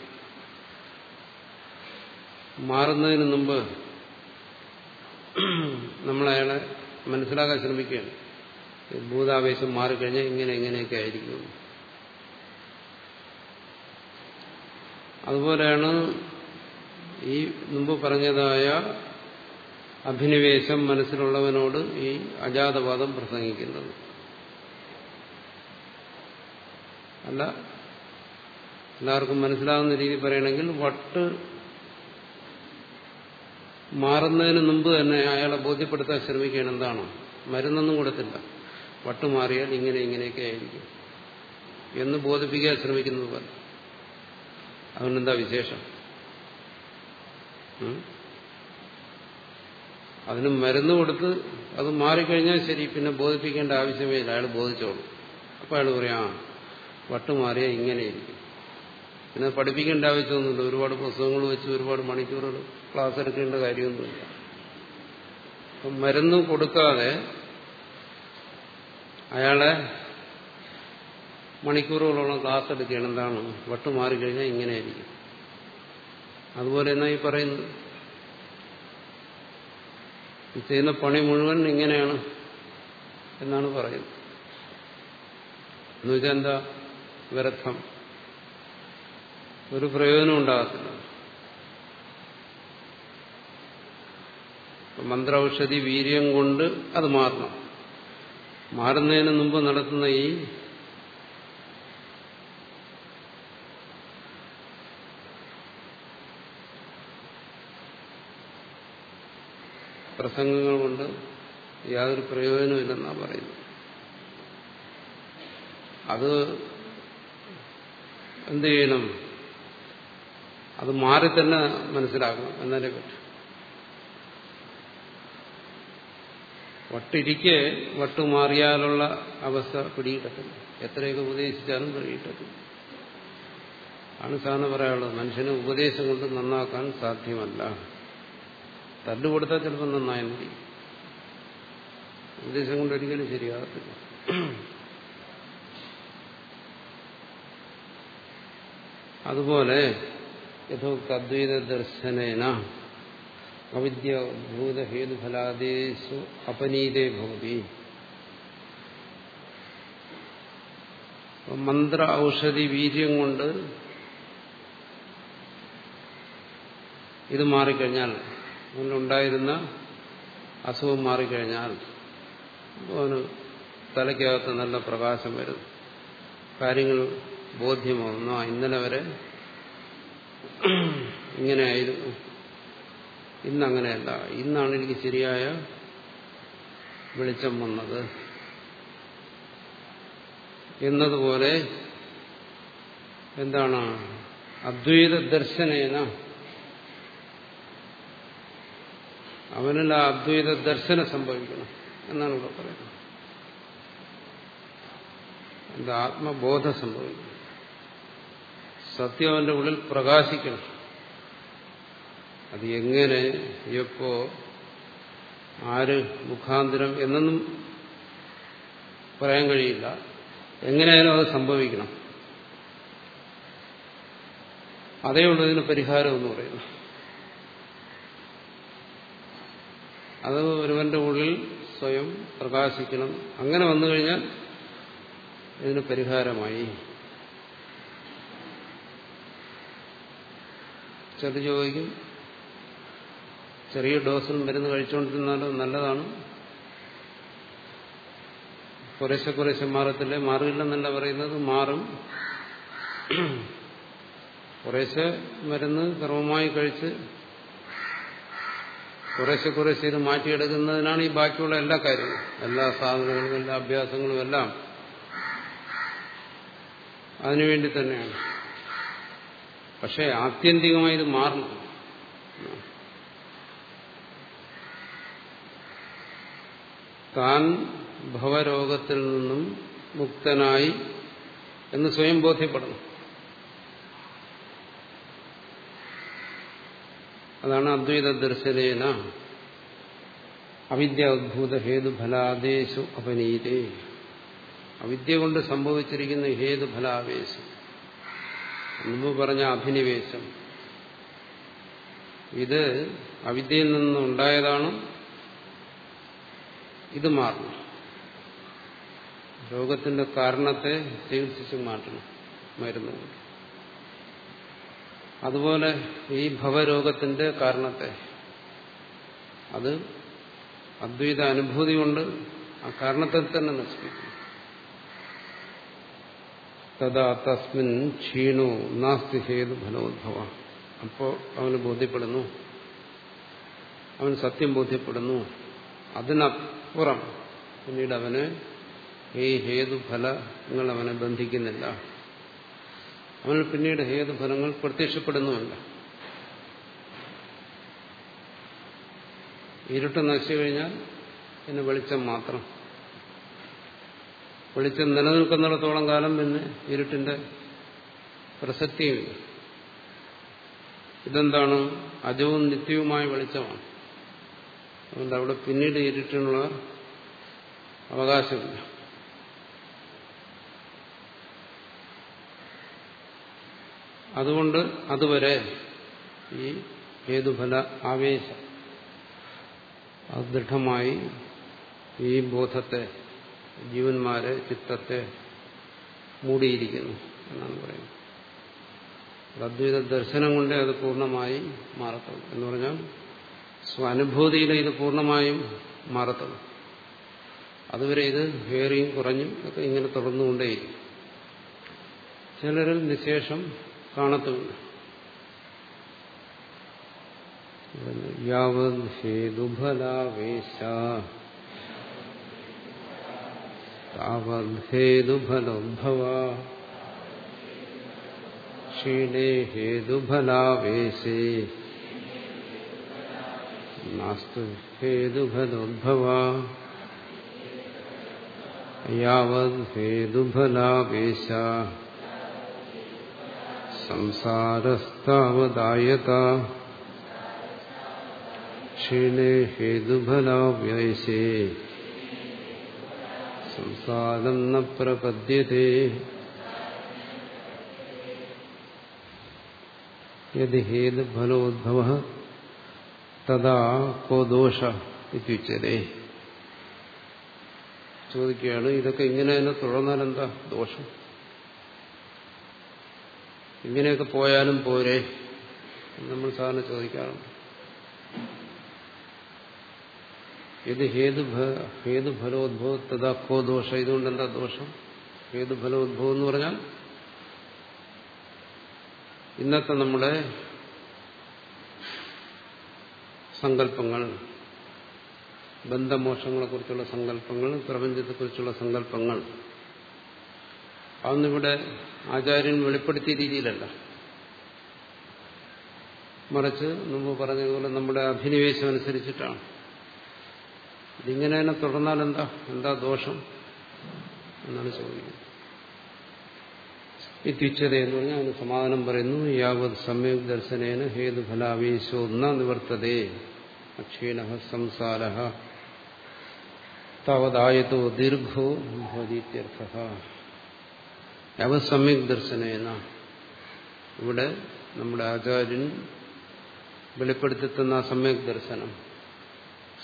[SPEAKER 1] മാറുന്നതിന് മുമ്പ് നമ്മൾ അയാളെ മനസ്സിലാക്കാൻ ശ്രമിക്കുകയാണ്. ഭൂതാവേശം മാറിക്കഴിഞ്ഞാൽ ഇങ്ങനെ ഇങ്ങനെയൊക്കെ ആയിരിക്കും. അതുപോലെയാണ് ഈ മുമ്പ് പറഞ്ഞതായ അഭിനിവേശം മനസ്സിലുള്ളവനോട് ഈ അജാതവാദം പ്രസംഗിക്കുന്നത്. അല്ല എല്ലാവർക്കും മനസ്സിലാകുന്ന രീതി പറയണമെങ്കിൽ വട്ട് മാറുന്നതിന് മുമ്പ് തന്നെ അയാളെ ബോധ്യപ്പെടുത്താൻ ശ്രമിക്കുകയാണ് എന്താണ്? മരുന്നൊന്നും കൊടുത്തില്ല. വട്ടുമാറിയാൽ ഇങ്ങനെ ഇങ്ങനെയൊക്കെ ആയിരിക്കും. എന്ന് ബോധിപ്പിക്കാൻ ശ്രമിക്കുന്നത് പോലെ. അതുകൊണ്ടെന്താ വിശേഷം? അതിന് മരുന്ന് കൊടുത്ത് അത് മാറിക്കഴിഞ്ഞാൽ ശരി പിന്നെ ബോധിപ്പിക്കേണ്ട ആവശ്യമേ ഇല്ല അയാൾ ബോധിച്ചോളൂ. അപ്പോൾ അയാൾ പറയാം ആ വട്ടുമാറിയാൽ ഇങ്ങനെയിരിക്കും പിന്നെ പഠിപ്പിക്കേണ്ട ആവശ്യമൊന്നുമില്ല. ഒരുപാട് പുസ്തകങ്ങൾ വെച്ച് ഒരുപാട് മണിക്കൂറുകൾ ക്ലാസ് എടുക്കേണ്ട കാര്യമൊന്നുമില്ല. അപ്പം മരുന്ന് കൊടുക്കാതെ അയാളെ മണിക്കൂറുകളോളം ക്ലാസ് എടുക്കുകയാണ് എന്താണ്? വട്ട് മാറിക്കഴിഞ്ഞാൽ ഇങ്ങനെയായിരിക്കും. അതുപോലെ എന്നാ ഈ പറയുന്നു ഈ ചെയ്യുന്ന പണി മുഴുവൻ ഇങ്ങനെയാണ് എന്നാണ് പറയുന്നത്. എന്നുവെച്ചാൽ എന്താ? വ്യർത്ഥം ഒരു പ്രയോജനം ഉണ്ടാകത്തില്ല. മന്ത്രൌഷധി വീര്യം കൊണ്ട് അത് മാറണം. മാറുന്നതിന് മുമ്പ് നടത്തുന്ന ഈ പ്രസംഗങ്ങൾ കൊണ്ട് യാതൊരു പ്രയോജനമില്ലെന്നാണ് പറയുന്നത്. അത് എന്ത് ചെയ്യണം? അത് മാറി തന്നെ മനസ്സിലാക്കണം എന്നാലേ പറ്റും വട്ടിരിക്കെ വട്ടുമാറിയാലുള്ള അവസ്ഥ പിടികിട്ടത്തില്ല. എത്രയൊക്കെ ഉപദേശിച്ചാലും പിടികിട്ടത്തില്ല. ആണ് സാധാരണ പറയാനുള്ളത്. മനുഷ്യനെ ഉപദേശം കൊണ്ട് നന്നാക്കാൻ സാധ്യമല്ല. തല്ലുകൊടുത്താൽ ചിലപ്പോൾ നന്നായി മതി. ഉപദേശം കൊണ്ട് ഒരിക്കലും ശരിയാകത്തില്ല. അതുപോലെ യഥോക്ത അദ്വൈത ദർശനേന അവിദ്യഭൂതഹേതുഫലാദേശു അപനീതേ ഭവതി. മന്ത്ര ഔഷധി വീര്യം കൊണ്ട് ഇത് മാറിക്കഴിഞ്ഞാൽ മുന്നിലുണ്ടായിരുന്ന അസുഖം മാറിക്കഴിഞ്ഞാൽ അവന് തലയ്ക്കകത്ത് നല്ല പ്രകാശം വരും. കാര്യങ്ങൾ ബോധ്യമാകുന്നു ഇന്നലെ വരെ ഇങ്ങനെയായിരുന്നു. ഇന്നങ്ങനെയല്ല. ഇന്നാണ് എനിക്ക് ശരിയായ വെളിച്ചം വന്നത്. എന്നതുപോലെ എന്താണ്? അദ്വൈത ദർശനേന അവനിൽ ആ അദ്വൈത ദർശനം സംഭവിക്കണം എന്നാണ് ഇവിടെ പറയുന്നത്. എന്താ? ആത്മബോധം സംഭവിക്കണം. സത്യം അവന്റെ ഉള്ളിൽ പ്രകാശിക്കണം. അത് എങ്ങനെ എപ്പോ ആര് മുഖാന്തരം എന്നൊന്നും പറയാൻ കഴിയില്ല. എങ്ങനെയായാലും അത് സംഭവിക്കണം. അതേ ഉള്ളതിന് പരിഹാരം എന്ന് പറയുന്നു അത് ഒരുവന്റെ ഉള്ളിൽ സ്വയം പ്രകാശിക്കണം. അങ്ങനെ വന്നു കഴിഞ്ഞാൽ ഇതിന് പരിഹാരമായി. ചെറു ചോദിക്കും ചെറിയ ഡോസിൽ മരുന്ന് കഴിച്ചുകൊണ്ടിരുന്നാലും നല്ലതാണ്. കുറേശ്ശെ കുറേശ്ശെ മാറത്തില്ലേ? മാറില്ലെന്നല്ല പറയുന്നത്. മാറും. കുറേശ്ശെ മരുന്ന് ക്രമമായി കഴിച്ച് കുറേശ്ശെ കുറേശ്ശെ ഇത് മാറ്റിയെടുക്കുന്നതിനാണ് ഈ ബാക്കിയുള്ള എല്ലാ കാര്യങ്ങളും. എല്ലാ സാധനങ്ങളും എല്ലാ അഭ്യാസങ്ങളും എല്ലാം അതിനുവേണ്ടി തന്നെയാണ്. പക്ഷേ ആത്യന്തികമായി ഇത് മാറണം. താൻ ഭവരോഗത്തിൽ നിന്നും മുക്തനായി എന്ന് സ്വയം ബോധ്യപ്പെടണം. അതാണ് അദ്വൈത ദർശനേന അവിദ്യ ഉദ്ഭൂത ഹേതുഫലാദേശു അപനീതേ. അവിദ്യ കൊണ്ട് സംഭവിച്ചിരിക്കുന്ന ഹേതു ഫലാവേശം. മുമ്പ് പറഞ്ഞ അഭിനിവേശം. ഇത് അവിദ്യയിൽ നിന്നുണ്ടായതാണ് ഇത് മാറണം. രോഗത്തിന്റെ കാരണത്തെ ചികിത്സിച്ച് മാറ്റണം മരുന്നുകൊണ്ട് അതുപോലെ ഈ ഭവരോഗത്തിന്റെ കാരണത്തെ. അത് അദ്വൈത അനുഭൂതി കൊണ്ട് ആ കാരണത്തെ തന്നെ നശിപ്പിക്കും തഥാ തസ്മിൻ ക്ഷീണോ നാസ്തി ഹേതു ഫലോദ്ഭവ. അപ്പോൾ അവന് ബോധ്യപ്പെടുന്നു. അവൻ സത്യം ബോധ്യപ്പെടുന്നു. അതിനപ്പുറം പിന്നീട് അവന് ഈ ഹേതുഫലങ്ങൾ അവനെ ബന്ധിക്കുന്നില്ല. അവന് പിന്നീട് ഹേതുഫലങ്ങൾ പ്രത്യക്ഷപ്പെടുന്നുമില്ല. ഇരുട്ട് നശിച്ചു കഴിഞ്ഞാൽ പിന്നെ വെളിച്ചം മാത്രം. വെളിച്ചം നിലനിൽക്കുന്നിടത്തോളം കാലം പിന്നെ ഇരുട്ടിന്റെ പ്രസക്തിയുമില്ല. ഇതെന്താണ്? അജവും നിത്യവുമായ വെളിച്ചമാണ്. അതുകൊണ്ട് അവിടെ പിന്നീട് ഇരുട്ടിനുള്ള അവകാശമില്ല. അതുകൊണ്ട് അതുവരെ ഈ ഹേതുഫല ആവേശം അദൃഢമായി ദൃഢമായി ഈ ബോധത്തെ ജീവന്മാരെ ചിത്തത്തെ മൂടിയിരിക്കുന്നു എന്നാണ് പറയുന്നത്. അദ്വൈത ദർശനം കൊണ്ടേ അത് പൂർണമായി മാറത്തുള്ളൂ. എന്ന് പറഞ്ഞാൽ സ്വാനുഭൂതിയിൽ ഇത് പൂർണമായും മാറത്തണം അതുവരെ ഇത് ഏറിയും കുറഞ്ഞും ഒക്കെ ഇങ്ങനെ തുടർന്നുകൊണ്ടേയിരിക്കും. ചിലരിൽ നിശേഷം കാണത്തുമില്ല. യാവത് ക്ഷീണേ ഹേതുഫലാവേശേ നാസ്തു ഹേതുഫലോദ്ഭവ യാവത് ഹേതുഫലാവേശ സംസാരസ്താവതായത ക്ഷീണേ ഹേതുഫലാവേശേ സംസാരം ന പ്രപദ്യത്തെ യദി ഹേതുഫലോദ്ഭവ തഥാ കോ ദോഷ ഇത്യുച്ചതേ ചോദിക്കുകയാണ് ഇതൊക്കെ ഇങ്ങനെ തന്നെ തുടർന്നാൽ എന്താ ദോഷം? ഇങ്ങനെയൊക്കെ പോയാലും പോരെ നമ്മൾ സാധാരണ ചോദിക്കാറുണ്ട്. ഇത് ഹേതു ഹേതുഫലോദ്ഭവ തഥാ കോ ദോഷ ഇതുകൊണ്ട് എന്താ ദോഷം ഹേതുഫലോദ്ഭവം എന്ന് പറഞ്ഞാൽ ഇന്നത്തെ നമ്മുടെ സങ്കല്പങ്ങൾ ബന്ധമോക്ഷങ്ങളെക്കുറിച്ചുള്ള സങ്കല്പങ്ങൾ പ്രപഞ്ചത്തെക്കുറിച്ചുള്ള സങ്കല്പങ്ങൾ. അതൊന്നിവിടെ ആചാര്യൻ വെളിപ്പെടുത്തിയ രീതിയിലല്ല. മറിച്ച് മുമ്പ് പറഞ്ഞതുപോലെ നമ്മുടെ അഭിനിവേശം അനുസരിച്ചിട്ടാണ് ഇതിങ്ങനെ തന്നെ തുടർന്നാൽ എന്താ എന്താ ദോഷം? എന്നാണ് ചോദിക്കുന്നത്. ഇത്യുച്ചത എന്ന് പറഞ്ഞാൽ അതിന് സമാധാനം പറയുന്നു യാവത് സമ്യക് ദർശനേന ഹേതുഫലാവേശോ ന നിവർത്തതേ അക്ഷീണ സംസാര താവതായതോ ദീർഘോ ഭവതീത്യർത്ഥ യാവത് സമ്യക് ദർശനേന. ഇവിടെ നമ്മുടെ ആചാര്യൻ വെളിപ്പെടുത്തിത്തുന്ന സമ്യക് ദർശനം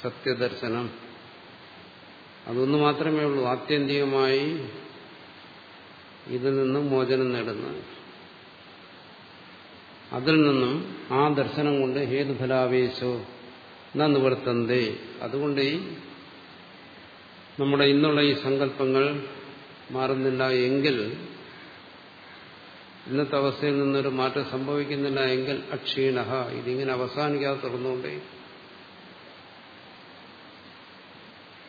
[SPEAKER 1] സത്യദർശനം. അതൊന്നു മാത്രമേ ഉള്ളൂ. ആത്യന്തികമായി ഇതിൽ നിന്നും മോചനം നേടുന്നത് അതിൽ നിന്നും ആ ദർശനം കൊണ്ട് ഹേതുഫലാവേശോ ന നിവർത്തന്തേ. അതുകൊണ്ട് ഈ നമ്മുടെ ഇന്നുള്ള ഈ സങ്കല്പങ്ങൾ മാറുന്നില്ല എങ്കിൽ ഇന്നത്തെ അവസ്ഥയിൽ നിന്നൊരു മാറ്റം സംഭവിക്കുന്നില്ല എങ്കിൽ അക്ഷീണ ഇതിങ്ങനെ അവസാനിക്കാതെ തുടർന്നുകൊണ്ടേ.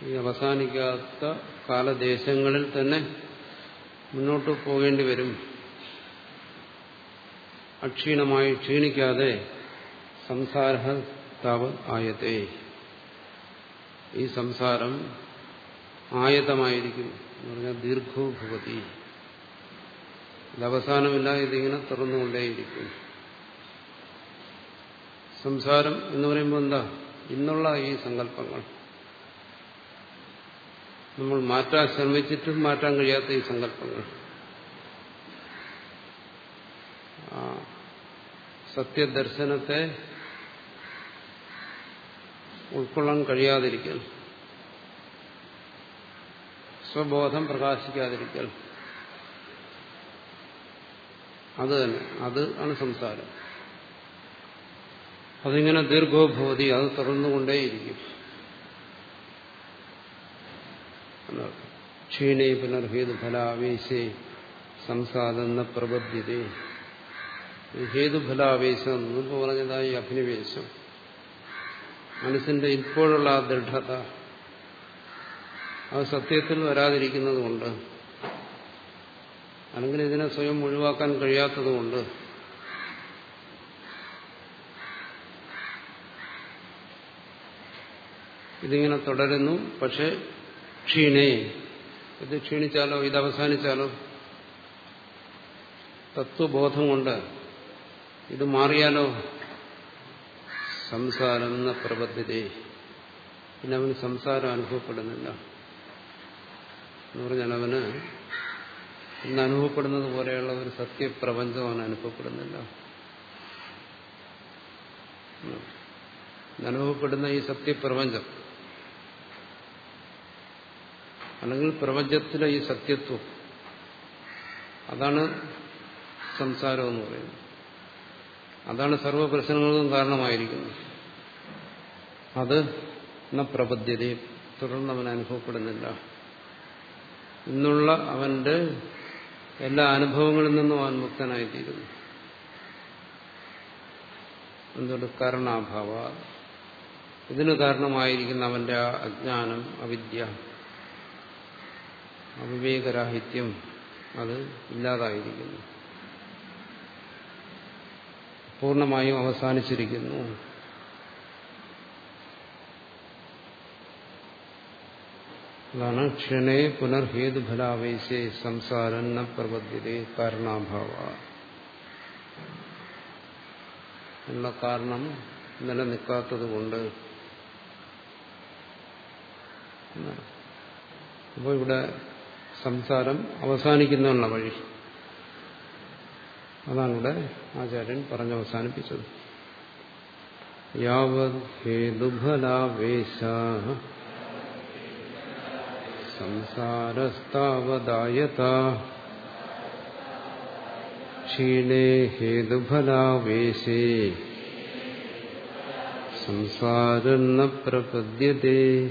[SPEAKER 1] ഈ അവസാനിക്കാത്ത കാലദേശങ്ങളിൽ തന്നെ മുന്നോട്ട് പോകേണ്ടി വരും. അക്ഷീണമായി ക്ഷീണിക്കാതെ സംസാര താവ ആയതേ. ഈ സംസാരം ആയതമായിരിക്കും എന്ന് പറഞ്ഞാൽ ദീർഘോഭവതി. ഭവതി ഇത് അവസാനമില്ല ഇതിങ്ങനെ തുറന്നുകൊണ്ടേയിരിക്കും. സംസാരം എന്ന് പറയുമ്പോൾ എന്താ? ഇന്നുള്ള ഈ സങ്കല്പങ്ങൾ. നമ്മൾ മാറ്റാൻ ശ്രമിച്ചിട്ടും മാറ്റാൻ കഴിയാത്ത ഈ സങ്കല്പങ്ങൾ. സത്യദർശനത്തെ ഉൾക്കൊള്ളാൻ കഴിയാതിരിക്കൽ. സ്വബോധം പ്രകാശിക്കാതിരിക്കൽ. അത് തന്നെ. അത് ആണ് സംസാരം. അതിങ്ങനെ ദീർഘോഭവതി അത് തുറന്നുകൊണ്ടേയിരിക്കും. ക്ഷീണേ പുനർഹേതു ഫലാവേശേ സംസാദെന്ന പ്രബദ്ധ്യതേ ഹേതുഫലാവേശം എന്ന് പറഞ്ഞതായി അഭിനിവേശം. മനസ്സിന്റെ ഇപ്പോഴുള്ള ആ ദൃഢത. അത് സത്യത്തിൽ വരാതിരിക്കുന്നതുകൊണ്ട്. അല്ലെങ്കിൽ ഇതിനെ സ്വയം ഒഴിവാക്കാൻ കഴിയാത്തതുകൊണ്ട്. ഇതിങ്ങനെ തുടരുന്നു. പക്ഷെ ക്ഷീണേ. ഇത് ക്ഷീണിച്ചാലോ ഇത് അവസാനിച്ചാലോ? തത്വബോധം കൊണ്ട് ഇത് മാറിയാലോ? സംസാരം എന്ന പ്രബദ്ധതേ പിന്നെ അവന് സംസാരം അനുഭവപ്പെടുന്നില്ല. എന്ന് പറഞ്ഞാൽ അവന് ഇന്ന് അനുഭവപ്പെടുന്നത് പോലെയുള്ള ഒരു സത്യപ്രപഞ്ചം അവൻ അനുഭവപ്പെടുന്നില്ല അനുഭവപ്പെടുന്ന ഈ സത്യപ്രപഞ്ചം അല്ലെങ്കിൽ പ്രപഞ്ചത്തിലെ ഈ സത്യത്വം. അതാണ് സംസാരം എന്ന് പറയുന്നത്. അതാണ് സർവ പ്രശ്നങ്ങൾക്കും കാരണമായിരിക്കുന്നത്. അത് എന്ന പ്രബദ്ധ്യതയെ തുടർന്ന് അവൻ അനുഭവപ്പെടുന്നില്ല. ഇന്നുള്ള അവന്റെ എല്ലാ അനുഭവങ്ങളിൽ നിന്നും അവൻ മുക്തനായിത്തീരുന്നു. എന്തുകൊണ്ട്? കാരണാഭാവ ഇതിന് കാരണമായിരിക്കുന്ന അവന്റെ ആ അജ്ഞാനം അവിദ്യ അവിവേകരാഹിത്യം അത് ഇല്ലാതായിരിക്കുന്നു. പൂർണമായും അവസാനിച്ചിരിക്കുന്നു. അതാണ് ക്ഷണേ പുനർഹേതുഫലാവേശേ സംസാരം ന കാരണാഭാവ. എന്ന കാരണം നിലനിൽക്കാത്തതുകൊണ്ട് അപ്പോൾ ഇവിടെ സംസാരം അവസാനിക്കുന്നതിനുള്ള വഴി. അതാണ് ഇവിടെ ആചാര്യൻ പറഞ്ഞവസാനിപ്പിച്ചത്. യാവത് ഹേതുഫലാവേശ സംസാരസ്താവതായത ക്ഷീണേ ഹേതുഫലാവേശേ സംസാരം പ്രപദ്യത്തെ